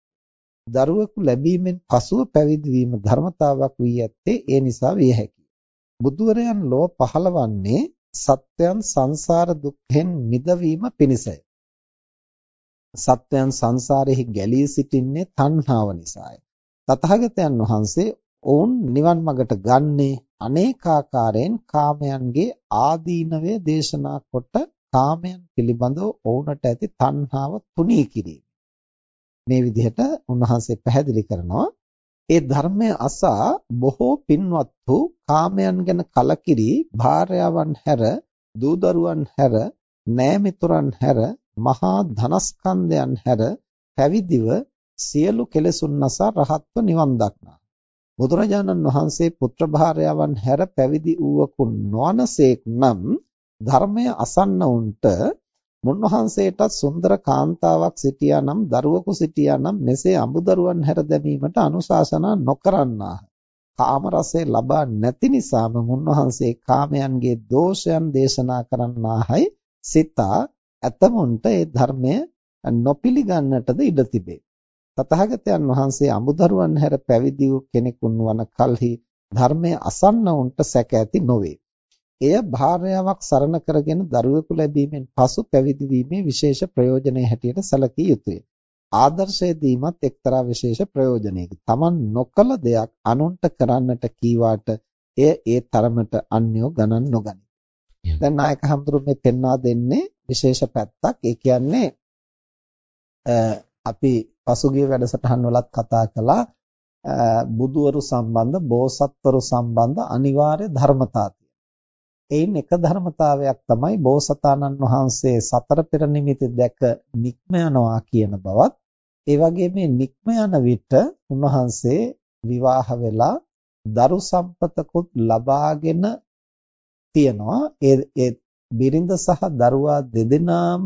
Speaker 2: දරුවෙකු ලැබීමෙන් පසුව පැවිදි වීම ධර්මතාවක් වී ඇත්තේ ඒ නිසා විය හැකියි. බුදුවරයන් ලොව පහළවන්නේ සත්‍යයන් සංසාර දුක්ෙන් මිදවීම පිණිසය. සත්‍යයන් සංසාරෙහි ගැලී සිටින්නේ තණ්හාව නිසාය. තථාගතයන් වහන්සේ ඔවුන් නිවන් මඟට ගන්නේ අනේකාකාරයෙන් කාමයන්ගේ ආදීනවය දේශනා කොට කාමයන් පිළිබඳව ඔවුන්ට ඇති තණ්හාව තුනී කිරීම. මේ විදිහට උන්වහන්සේ පැහැදිලි කරනවා ඒ ධර්මය අසා බොහෝ පින්වත්තු කාමයන් ගැන කලකිරි භාර්යාවන් හැර දූදරුවන් හැර නෑමිතුරන් හැර මහා ධනස්කන්ධයන් හැර පැවිදිව සියලු කෙලෙසුන් නසා රහත්ව නිවන් දක්නා. බුදුරජාණන් වහන්සේ පුත්‍ර භාර්යාවන් හැර පැවිදි වූවකු නොවනසේක් නම් ධර්මය අසන්න උන්ට මුන්වහන්සේටත් සුන්දර කාන්තාවක් සිටියා නම් දරුවෙකු සිටියා නම් මෙසේ අඹදරුවන් හැර දැමීමට අනුශාසනා නොකරන්නාහ. කාම රසය ලබා නැති නිසාම මුන්වහන්සේ කාමයන්ගේ දෝෂයන් දේශනා කරන්නාහයි සිතා ඇතමුන්ට ඒ ධර්මය නොපිළිගන්නටද ඉඩ තිබේ. තථාගතයන් වහන්සේ අමුදරුවන් හැර පැවිදි වූ කෙනෙකුන් වන කල්හි ධර්මය අසන්න උන්ට සැක ඇති නොවේ. එය භාර්යාවක් සරණ කරගෙන දරුවෙකු ලැබීමෙන් පසු පැවිදි වීමේ විශේෂ ප්‍රයෝජනය හැටියට සැලකිය යුතුය. ආදර්ශය දීමත් එක්තරා විශේෂ ප්‍රයෝජනයකි. Taman නොකල දෙයක් අනුන්ට කරන්නට කීවාට එය ඒ තරමට අන්‍යෝ ගණන් නොගනී. දැන් නායක හඳුරු මේ පෙන්වා දෙන්නේ විශේෂ පැත්තක්. ඒ කියන්නේ අපි පසුගිය වැඩසටහන් වලත් කතා කළා. බුදුවරු සම්බන්ධ බෝසත්වරු සම්බන්ධ අනිවාර්ය ධර්මතා එයින් එක ධර්මතාවයක් තමයි බෝසතාණන් වහන්සේ සතර පෙර නිමිති දැක නික්ම යනවා කියන බවත්. ඒ වගේ මේ නික්ම යන විට උන්වහන්සේ විවාහ වෙලා දරු සම්පතකුත් ලබාගෙන තියනවා. ඒ ඒ බිරිඳ සහ දරුවා දෙදෙනාම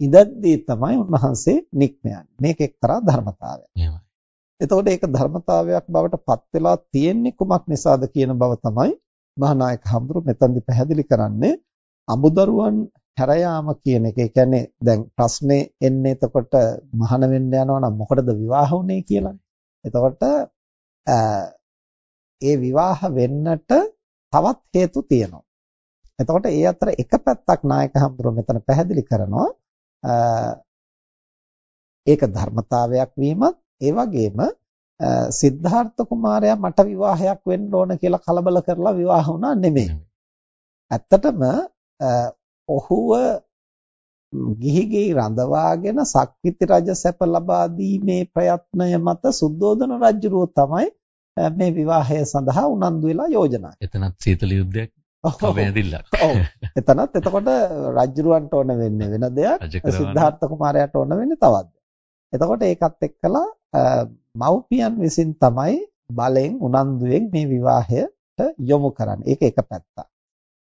Speaker 2: ඉඳද්දී තමයි උන්වහන්සේ නික්ම යන්නේ. මේක එක්තරා ධර්මතාවයක්.
Speaker 1: එහෙමයි.
Speaker 2: එතකොට ඒක ධර්මතාවයක් බවට පත් වෙලා තියෙන්නේ කුමක් නිසාද කියන බව තමයි මහානායක හඳුරු මෙතනදි පැහැදිලි කරන්නේ අමුදරුවන් හැර යාම කියන එක. ඒ කියන්නේ දැන් ප්‍රශ්නේ එන්නේ එතකොට මහාන වෙන්න යනවා නම් මොකටද විවාහ වුනේ කියලානේ. එතකොට ඒ විවාහ වෙන්නට තවත් හේතු තියෙනවා. එතකොට ඒ අතර එක පැත්තක් නායක හඳුරු මෙතන පැහැදිලි කරනවා ඒක ධර්මතාවයක් වීමත් ඒ වගේම සිද්ධාර්ථ කුමාරයා මට විවාහයක් වෙන්න ඕන කියලා කලබල කරලා විවාහ වුණා නෙමෙයි. ඇත්තටම ඔහුව ගිහිගේ රඳවාගෙන සක්විති රජ සැප ලබා දීමේ ප්‍රයත්නය මත සුද්ධෝදන රජුරුව තමයි මේ විවාහය සඳහා උනන්දු වෙලා යෝජනා.
Speaker 1: එතනත් සීතල යුද්ධයක් කවැදිල්ලක්.
Speaker 2: ඔව්. එතනත් එතකොට රජුරවන්ට ඕන වෙන්නේ වෙන දෙයක්. සිද්ධාර්ථ කුමාරයාට ඕන වෙන්නේ තවත්. එතකොට ඒකත් එක්කලා මව්පියන් විසින් තමයි බලෙන් උනන්දුවෙන් මේ විවාහය වලට යොමු කරන්නේ. ඒක එක පැත්තක්.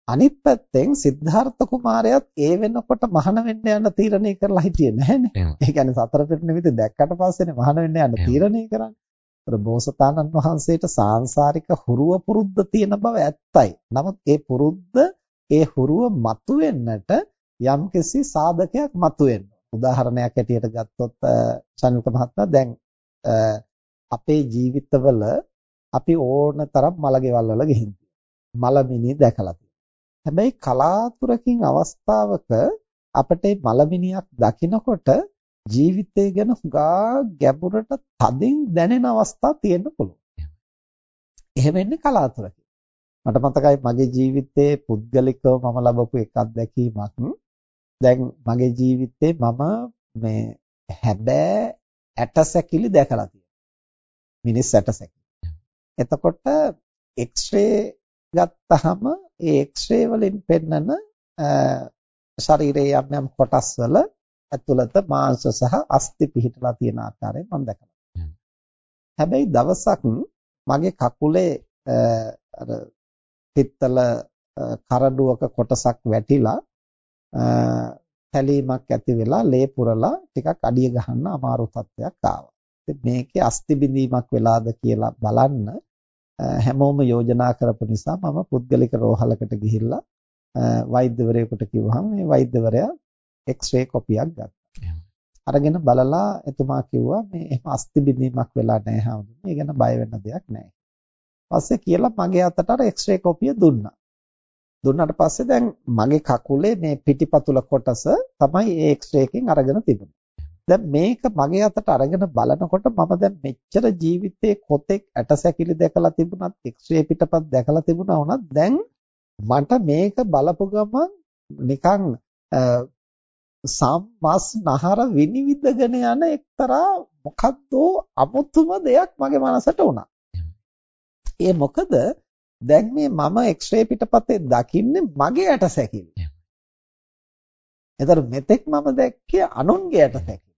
Speaker 2: අනිත් පැත්තෙන් සිද්ධාර්ථ කුමාරයාත් ඒ වෙනකොට මහාන වෙන්න යන තීරණය කරලා හිටියේ නැහැනේ. ඒ කියන්නේ සතර පෙර නිමිති දැක්කට පස්සේනේ මහාන වෙන්න යන තීරණය කරන්නේ. ඒතර බෝසතාණන් වහන්සේට සාංශාරික හුරුව පුරුද්ද තියෙන බව ඇත්තයි. නමුත් ඒ පුරුද්ද ඒ හුරුව මතුවෙන්නට යම්කිසි සාධකයක් මතුවෙන්න. උදාහරණයක් ඇටියට ගත්තොත් චන්වික මහත්මයා දැන් අපේ ජීවිතවල අපි ඕන තරම් මලගෙවල් වල ගිහින් මලමිනි දැකලා හැබැයි කලාතුරකින් අවස්ථාවක අපිට මලමිනියක් දකිනකොට ජීවිතය ගැන හුඟා ගැඹුරට තදින් දැනෙන අවස්ථා තියෙන්න පුළුවන්. එහෙම වෙන්නේ කලාතුරකින්. මට මතකයි මගේ ජීවිතයේ පුද්ගලිකව මම ලැබපු එකක් දැකීමක්. දැන් මගේ ජීවිතේ මම මේ හැබෑ ඇටසැකිලි දැකලා තියෙනවා. මිනිස් ඇටසැකිලි. එතකොට එක්ස්රේ ගත්තහම ඒ එක්ස්රේ වලින් පෙන්නන ශරීරයේ යම් යම් කොටස් වල ඇතුළත මාංශ සහ අස්ථි පිහිටලා තියෙන ආකාරය මම දැකලා. හැබැයි දවසක් මගේ කකුලේ අර පිත්තල කරඩුවක කොටසක් වැටිලා පැලීමක් ඇති වෙලා ලේ පුරලා ටිකක් අඩිය ගහන්න අමාරු තත්ත්වයක් ආවා. ඉතින් මේකේ අස්ථි බිඳීමක් වෙලාද කියලා බලන්න හැමෝම යෝජනා කරපු නිසා මම පුද්ගලික රෝහලකට ගිහිල්ලා වෛද්‍යවරයෙකුට කිව්වහම මේ වෛද්‍යවරයා එක්ස්රේ කොපියක් ගත්තා. අරගෙන බලලා එතුමා කිව්වා මේ එහෙම අස්ථි බිඳීමක් වෙලා නැහැ හාමුදුරනේ. ඒ ගැන බය වෙන්න දෙයක් නැහැ. පස්සේ කියලා මගේ අතට අර එක්ස්රේ කොපිය දුන්නා. දුන්නාට පස්සේ දැන් මගේ කකුලේ මේ පිටිපතුල කොටස තමයි ඒ එක්ස්රේ එකෙන් අරගෙන තිබුණේ. දැන් මේක මගේ අතට අරගෙන බලනකොට මම දැන් මෙච්චර ජීවිතේ කොතෙක් ඇටසැකිලි දැකලා තිබුණත් එක්ස්රේ පිටපත් දැකලා තිබුණා වුණත් දැන් මට මේක බලපු ගමන් නිකන් සම්මස් නහර විනිවිදගෙන යන එක්තරා මොකද්ද අමුතුම දෙයක් මගේ මනසට වුණා. ඒ මොකද දැන් මේ මම එක්ස්රේ පිටපතේ දකින්නේ මගේ ඇටසැකිලි. එතකොට මෙතෙක් මම දැක්කේ අනුන්ගේ ඇටසැකිලි.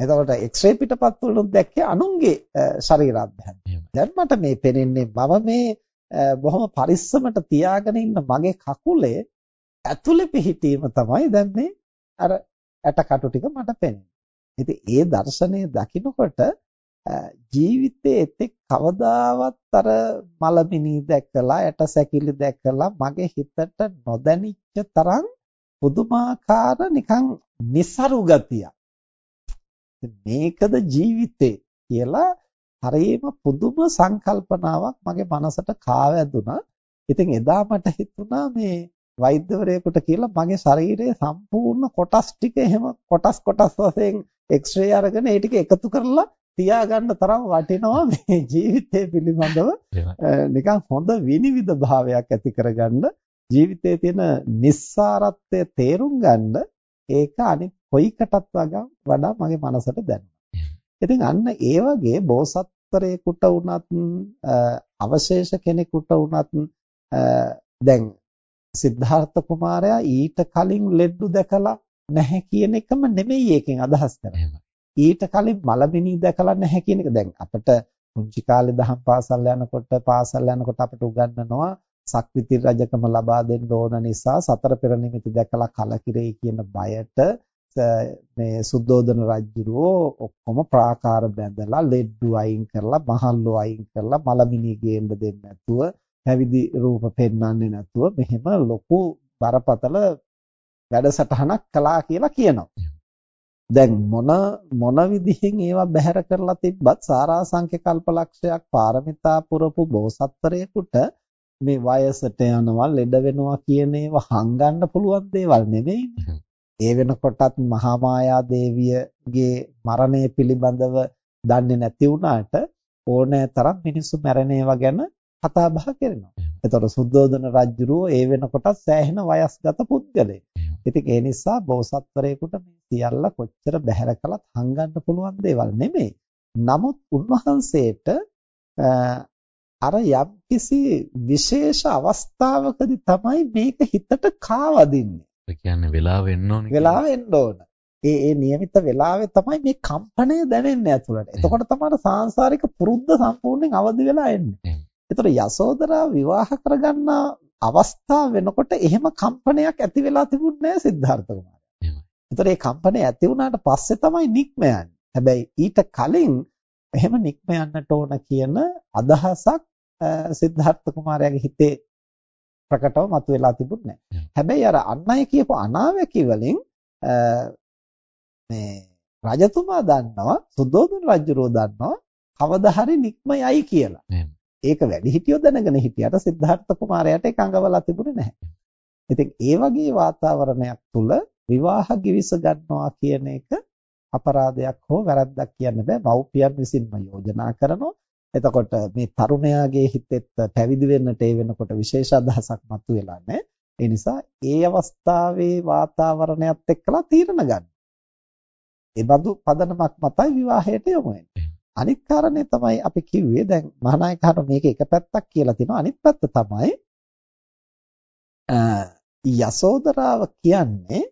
Speaker 2: එතකොට එක්ස්රේ පිටපත් වලුත් දැක්කේ අනුන්ගේ ශරීරාභ්‍යන්තරය. දැන් මට මේ පේන්නේ මම මේ බොහොම පරිස්සමට තියාගෙන ඉන්න මගේ කකුලේ ඇතුලේ පිහිටීම තමයි දැන් මේ අර ඇටකටු ටික මට පේන්නේ. ඉතින් ඒ දර්ශනය දකිනකොට ජීවිතයේ එතෙක් කවදාවත් අර මලමිනි දැකලා ඇට සැකිලි දැකලා මගේ හිතට නොදැනිච්ච තරම් පුදුමාකාර නිකන් નિසරු ගතියක් මේකද ජීවිතේ කියලා හරියම පුදුම සංකල්පනාවක් මගේ මනසට කාවැදුනා. ඉතින් එදා මට හිතුණා මේ වෛද්‍යවරයෙකුට කියලා මගේ ශරීරයේ සම්පූර්ණ කොටස් ටික එහෙම කොටස් කොටස් වශයෙන් එක්ස්රේ අරගෙන ඒ ටික එකතු කරලා තියාගන්න තරම් වටිනවා මේ ජීවිතය පිළිබඳව. නිකන් හොඳ විනිවිද භාවයක් ඇති කරගන්න ජීවිතයේ තියෙන නිස්සාරත්වය තේරුම් ගන්න ඒක අනිත් කොයිකටත් වඩා මගේ මනසට දැනුණා. ඉතින් අන්න ඒ වගේ බෝසත්තරයෙකුට වුණත් අවශේෂ කෙනෙකුට වුණත් දැන් සිද්ධාර්ථ කුමාරයා ඊට කලින් ලෙඩ්ඩු දැකලා නැහැ කියන එකම නෙමෙයි ඒකෙන් අදහස් කරන්නේ. ඊට කලින් මලමිනී දැකලා නැහැ කියන එක දැන් අපිට පුංචි කාලේ දහම් පාසල් යනකොට පාසල් යනකොට අපිට උගන්වනවා සක්විති රජකම ලබා දෙන්න ඕන නිසා සතර පෙර නිමිති දැකලා කලකිරෙයි කියන බයට මේ සුද්ධෝදන රජුරෝ ඔක්කොම ප්‍රාකාර බැඳලා ලෙඩ්ඩු අයින් කරලා මහල්ලෝ අයින් කරලා මලමිනී ගේන්න දෙන්නේ නැතුව පැවිදි රූප පෙන්වන්නේ නැතුව මෙහෙම ලොකු බරපතල වැඩසටහනක් කළා කියලා කියනවා. දැන් මොන මොන විදිහෙන් ඒවා බැහැර කරලා තිබ්බත් සාරාංශක කල්පලක්ෂයක් පාරමිතා පුරපු බෝසත්වරයෙකුට මේ වයසට යනවා ලෙඩ වෙනවා කියන ඒවා හංගන්න පුළුවන් දේවල් නෙමෙයි. ඒ වෙනකොටත් මහා මායා දේවියගේ මරණය පිළිබඳව දන්නේ නැති වුණාට ඕනෑ තරම් මිනිස්සු මැරෙන ඒවා ගැන කතා බහ කරනවා. එතකොට සුද්ධෝදන රජුරෝ ඒ වෙනකොටත් සෑහෙන වයස්ගත පුද්ගලයෙක්. ඉතින් ඒ නිසා බෝසත්වරයෙකුට මේ සියල්ල කොච්චර බැහැර කළත් හංගන්න පුළුවන් දේවල් නෙමෙයි. නමුත් උන්වහන්සේට අර යම්කිසි විශේෂ අවස්ථාවකදී තමයි මේක හිතට කාවදින්නේ.
Speaker 1: ඒ කියන්නේ වෙලාව එන්න ඕනේ.
Speaker 2: වෙලාව එන්න ඕන. ඒ ඒ નિયમિત වෙලාවේ තමයි මේ කම්පණය දැනෙන්නේ ඇතුළට. එතකොට තමයි සාංශාරික පුරුද්ද සම්පූර්ණයෙන් අවදි වෙලා එන්නේ. ඒතර යසෝදරා විවාහ කරගන්න අවස්ථාව වෙනකොට එහෙම කම්පනයක් ඇති වෙලා තිබුණේ නැහැ සිද්ධාර්ථ කුමාරයා. ඒතර ඒ කම්පනය ඇති වුණාට පස්සේ තමයි නික්ම යන්නේ. හැබැයි ඊට කලින් එහෙම නික්ම යන්නට ඕන කියන අදහසක් සිද්ධාර්ථ කුමාරයාගේ හිතේ ප්‍රකටව මතුවලා තිබුණේ නැහැ. හැබැයි අර අන් අය කියපු අනාවැකි වලින් මේ රජතුමා දන්නවා සුද්ධෝදන රජුරෝ දන්නවා කවදා හරි නික්ම යයි කියලා. ඒක වැඩි හිටියෝ දැනගෙන හිටියට සිද්ධාර්ථ කුමාරයාට ඒක අඟවලා තිබුණේ නැහැ. ඉතින් ඒ වගේ වාතාවරණයක් තුල විවාහ givis ගන්නවා කියන එක අපරාධයක් හෝ වැරද්දක් කියන්න බෑ. මව්පියන් විසින්ම යෝජනා කරනවා. එතකොට මේ තරුණයාගේ හිතෙත් පැවිදි වෙන්නට ඒ වෙනකොට විශේෂ අදහසක් මතුවෙලා නැහැ. ඒ නිසා ඒ අවස්ථාවේ වාතාවරණයත් එක්කලා තීරණ ගන්න. ඒ බඳු පදනමක් මතයි විවාහයට යොමු වෙන්නේ. අනිත් කාරණේ තමයි අපි කිව්වේ දැන් මහානායකහට මේක එක පැත්තක් කියලා තිනවා අනිත් පැත්ත තමයි යසෝදරාව කියන්නේ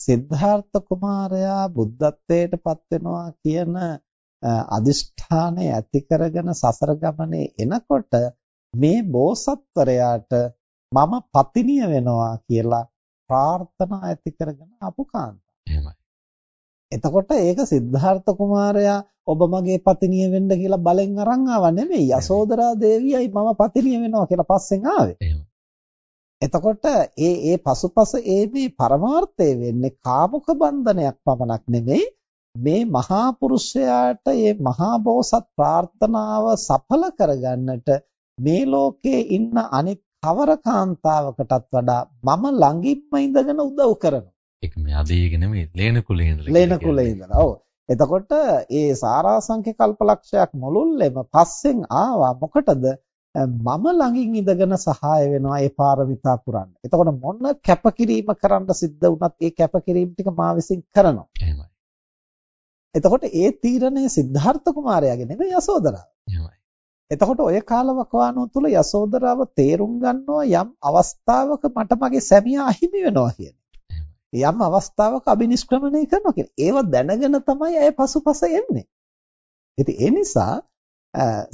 Speaker 2: සිද්ධාර්ථ කුමාරයා බුද්ධත්වයට පත් වෙනවා කියන අදිෂ්ඨානය ඇති කරගෙන සසර ගමනේ එනකොට මේ බෝසත්වරයාට මම පතිනිය වෙනවා කියලා ප්‍රාර්ථනා ඇති කරගෙන අපු කාන්තා.
Speaker 1: එහෙමයි.
Speaker 2: එතකොට ඒක සිද්ධාර්ථ කුමාරයා ඔබ මගේ පතිනිය වෙන්න කියලා බලෙන් අරන් ආව නෙමෙයි. යසෝදරා දේවියයි මම පතිනිය වෙනවා කියලා පස්සෙන් ආවේ. එතකොට ඒ ඒ පසුපස ඒ මේ පරමාර්ථය වෙන්නේ කාමුක බන්ධනයක් පමණක් නෙමෙයි මේ මහා පුරුෂයාට මේ මහා බෝසත් ප්‍රාර්ථනාව සඵල කරගන්නට මේ ලෝකේ ඉන්න අනෙක් කවර කාන්තාවකටත් වඩා මම ළඟින්ම ඉඳගෙන උදව් කරනවා.
Speaker 1: ඒක මේ අදීක නෙමෙයි ලේන කුලේ ඉඳලා.
Speaker 2: ලේන කුලේ ඉඳලා. ඔව්. එතකොට ඒ සාරාංශක කල්පලක්ෂයක් මුළුල්ලෙම පස්සෙන් ආවා මොකටද? මම ළඟින් ඉඳගෙන සහාය වෙනවා ඒ පාරමිතා පුරන්න. එතකොට මොන කැපකිරීම කරන්න සිද්ධ වුණත් ඒ කැපකිරීම ටික මා විසින් කරනවා.
Speaker 1: එහෙමයි.
Speaker 2: එතකොට ඒ තීරණය සිද්ධාර්ථ කුමාරයාගේ නෙමෙයි යසෝදරාව.
Speaker 1: එහෙමයි.
Speaker 2: එතකොට ඔය කාලවකවානුව තුල යසෝදරාව තේරුම් ගන්නවා යම් අවස්ථාවක මට මගේ සැමියා අහිමි වෙනවා කියන්නේ. යම් අවස්ථාවක අබිනිෂ්ක්‍රමණය කරනවා කියන්නේ. ඒව දැනගෙන තමයි අය පසුපස එන්නේ. ඉතින් ඒ නිසා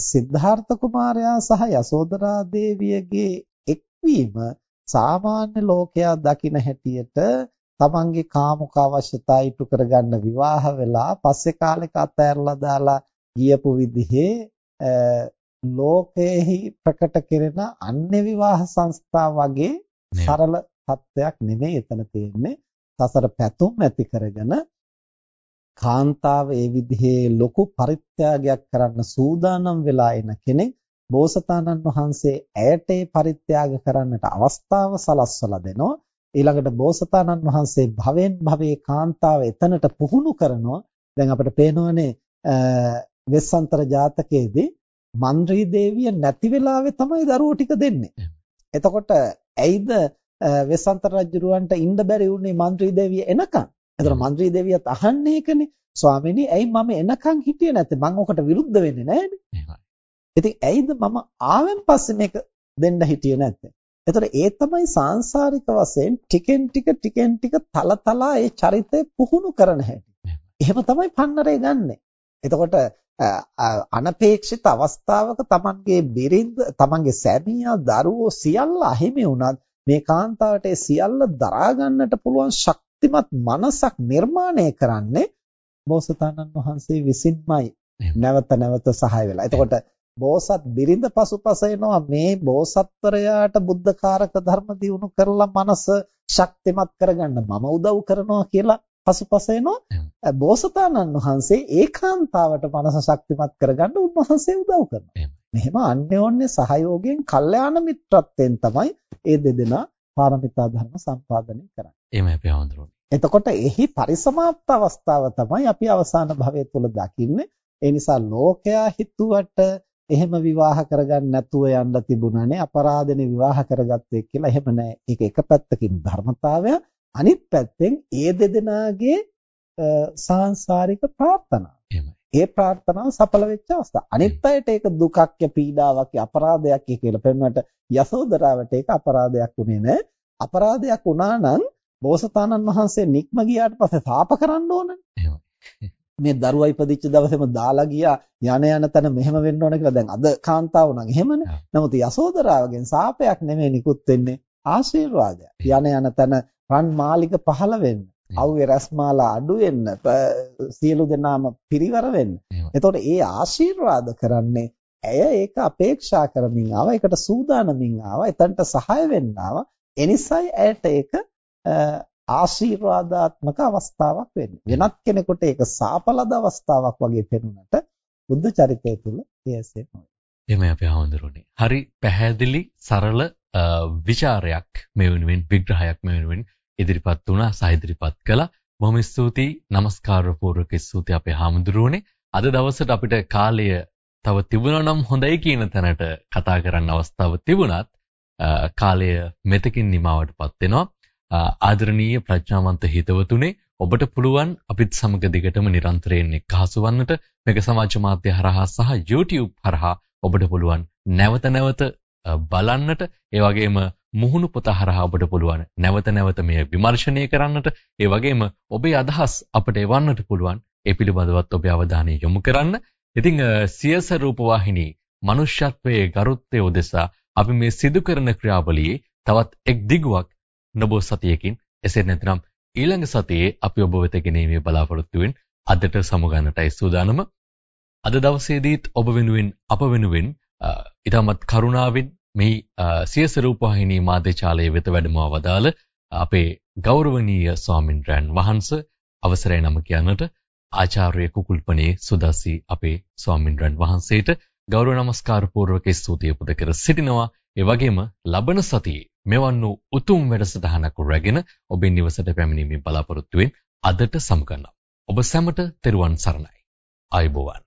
Speaker 2: සිද්ධාර්ථ කුමාරයා සහ යසෝදරා දේවියගේ එක්වීම සාමාන්‍ය ලෝකයා දකින හැටියට තමන්ගේ කාමුක අවශ්‍යතා ඉටු කරගන්න විවාහ වෙලා පස්සේ කාලෙක අතෑරලා දාලා ගියපු විදිහේ ලෝකයේහි ප්‍රකට කෙරෙන අන්‍ය විවාහ සංස්ථා වගේ සරල තත්වයක් නෙමෙයි එතන තියෙන්නේ. සසර පැතුම් ඇති කරගෙන කාන්තාව ඒ විදිහේ ලොකු පරිත්‍යාගයක් කරන්න සූදානම් වෙලා එන කෙනෙක් බෝසතාණන් වහන්සේ ඇයට ඒ පරිත්‍යාග කරන්නට අවස්ථාව සලස්වලා දෙනවා. ඊළඟට බෝසතාණන් වහන්සේ භවෙන් භවයේ කාන්තාව එතනට පුහුණු කරනවා. දැන් අපිට පේනවනේ වෙස්සන්තර ජාතකයේදී මන්ත්‍රී දේවිය නැති වෙලාවේ තමයි දරුවෝ ටික දෙන්නේ. එතකොට ඇයිද වෙස්සන්තර රජුරවන්ට ඉන්න බැරි වුණේ මන්ත්‍රී දේවිය එනකන් එතකොට මන්ත්‍රී දෙවියත් අහන්නේ ඒකනේ. ස්වාමීනි ඇයි මම එනකන් හිටියේ නැත්තේ? මං ඔකට විරුද්ධ වෙන්නේ නැහැනේ. ඉතින් ඇයිද මම ආවෙන් පස්සේ මේක දෙන්න හිටියේ නැත්තේ? එතකොට ඒ තමයි සාංශාරික වශයෙන් ටිකෙන් ටික ටිකෙන් ටික තලතලා ඒ චරිතය පුහුණු කරන හැටි. එහෙම තමයි පන්නරේ ගන්නෙ. එතකොට අනපේක්ෂිත අවස්ථාවක Tamanගේ බිරිඳ, Tamanගේ සැමියා, දරුවෝ සියල්ල අහිමි වුණත් මේ කාන්තාවට ඒ සියල්ල දරා ගන්නට පුළුවන් ශක්තිමත් මනසක් නිර්මාණය කරන්නේ බෝසතාණන් වහන්සේ විසින්මයි. නැවත නැවත සහාය වෙලා. එතකොට බෝසත් බිරිඳ පසුපස එනවා මේ බෝසත්වරයාට බුද්ධකාරක ධර්ම දියුණු කරලා මනස ශක්තිමත් කරගන්න මම උදව් කරනවා කියලා පසුපස එනවා බෝසතාණන් වහන්සේ ඒකාන්තාවට මනස ශක්තිමත් කරගන්න උන්වහන්සේ උදව් කරනවා. මෙහෙම අන්‍යෝන්‍ය සහයෝගයෙන් කල්යාණ මිත්‍රත්වයෙන් තමයි ඒ දෙදෙනා පාරමිතා ධර්ම සම්පාදනය කරන්නේ.
Speaker 1: එහෙමයි අපි හඳුනන්නේ.
Speaker 2: එතකොට එහි පරිසමාප්ත අවස්ථාව තමයි අපි අවසාන භවයේ තුල දකින්නේ. ඒ නිසා ලෝකයා හිතුවට එහෙම විවාහ කරගන්න නැතුව යන්න තිබුණානේ අපරාධනේ විවාහ කරගත්තේ කියලා. එහෙම නැහැ. ඒක එක පැත්තකින් ධර්මතාවය. අනිත් පැත්තෙන් ඒ දෙදෙනාගේ සාංශාරික ප්‍රාර්ථනා. ඒ ප්‍රාර්ථනාව සඵල වෙච්ච අවස්ථා. අනිත් අයට ඒක දුකක් පීඩාවක් අපරාධයක් කියලා පෙන්වන්නට යසෝදරාවට ඒක අපරාධයක් උනේ නැහැ. අපරාධයක් වුණා නම් බෝසතාණන් වහන්සේ නික්ම ගියාට පස්සේ සාප කරන්න ඕනනේ. මේ දරුවා ඉපදිච්ච දවසේම දාලා ගියා යන යන තැන මෙහෙම වෙන්න ඕන කියලා දැන් අද කාන්තාව නම් එහෙමනේ. නමුත් යසෝදරාවගෙන් සාපයක් නෙමෙයි නිකුත් වෙන්නේ ආශිර්වාදයක්. යන යන තැන රන් මාලික පහළ වෙන්න. අවුවේ රස්මාලා අඩු වෙන්න සියලු දෙනාම පිරිවර වෙන්න. එතකොට ඒ ආශිර්වාද කරන්නේ ඇය ඒක අපේක්ෂා කරමින් ආවා. ඒකට සූදානමින් ආවා. එතනට සහාය වෙන්න ආවා. එනිසායි ඇයට ඒක ආශිර්වාදාත්මක අවස්ථාවක් වෙන්නේ. වෙනත් කෙනෙකුට ඒක සාපලද අවස්ථාවක් වගේ පෙනුනට බුද්ධ චරිතය තුල එයසේ නොවේ.
Speaker 1: එමය අපේ ආවඳුරුනේ. හරි පැහැදිලි සරල ਵਿਚාරයක් මේ වෙනුවෙන් විග්‍රහයක් මේ වෙනුවෙන් ඉදිරිපත් වුණා සහ ඉදිරිපත් කළා. බොහොම ස්තුතියි. নমස්කාර පූර්වක ස්තුති අපේ ආවඳුරුනේ. අද දවසට අපිට කාලය තව තිබුණා නම් හොඳයි කියන තැනට කතා කරන්න අවස්ථාව තිබුණත් කාලය මෙතකින් නිමවටපත් වෙනවා. ආදරණීය ප්‍රඥාවන්ත හිතවතුනේ ඔබට පුළුවන් අපිත් සමග දිගටම නිරන්තරයෙන් එක්හසු වන්නට මේක සමාජ මාධ්‍ය හරහා සහ YouTube හරහා ඔබට පුළුවන් නැවත නැවත බලන්නට ඒ වගේම මුහුණු පොත හරහා ඔබට පුළුවන් නැවත නැවත මේ විමර්ශනය කරන්නට ඒ වගේම ඔබේ අදහස් අපට එවන්නට පුළුවන් ඒ පිළිබඳවත් ඔබේ අවධානය යොමු කරන්න. ඉතින් සියස රූපවාහිනී මනුෂ්‍යත්වයේ ගරුත්වය උදෙසා අපි මේ සිදු කරන ක්‍රියාවලියේ තවත් එක් දිගුවක් නොබෝ සතියකින් එසේ නැත්නම් ඊළඟ සතියේ අපි ඔබ වෙත ගෙනීමේ බලාපොරොත්තු වෙන අදට සමුගන්නටයි සූදානම. අද දවසේදීත් ඔබ වෙනුවෙන් අප වෙනුවෙන් ඊටමත් කරුණාවෙන් මේ සියස රූපවාහිනී මාධ්‍යචාලයේ වෙත වැඩමව වදාළ අපේ ගෞරවනීය ස්වාමින්ද්‍රයන් වහන්සේ අවසරයි නම කියන්නට ආචාර්ය කුකුල්පනේ සුදස්සි අපේ ස්වාමින්ද්‍රයන් වහන්සේට ගෞරව නමස්කාර පූර්වක ස්තුතිය පුද කර සිටිනවා ඒ වගේම ලබන සතියේ මෙවන් වූ උතුම් වැඩසටහනක් රැගෙන ඔබේ නිවසට පැමිණීමේ බලාපොරොත්තු වෙමින් අදට සමුගන්නවා. ඔබ සැමට තෙරුවන් සරණයි. ආයුබෝවන්.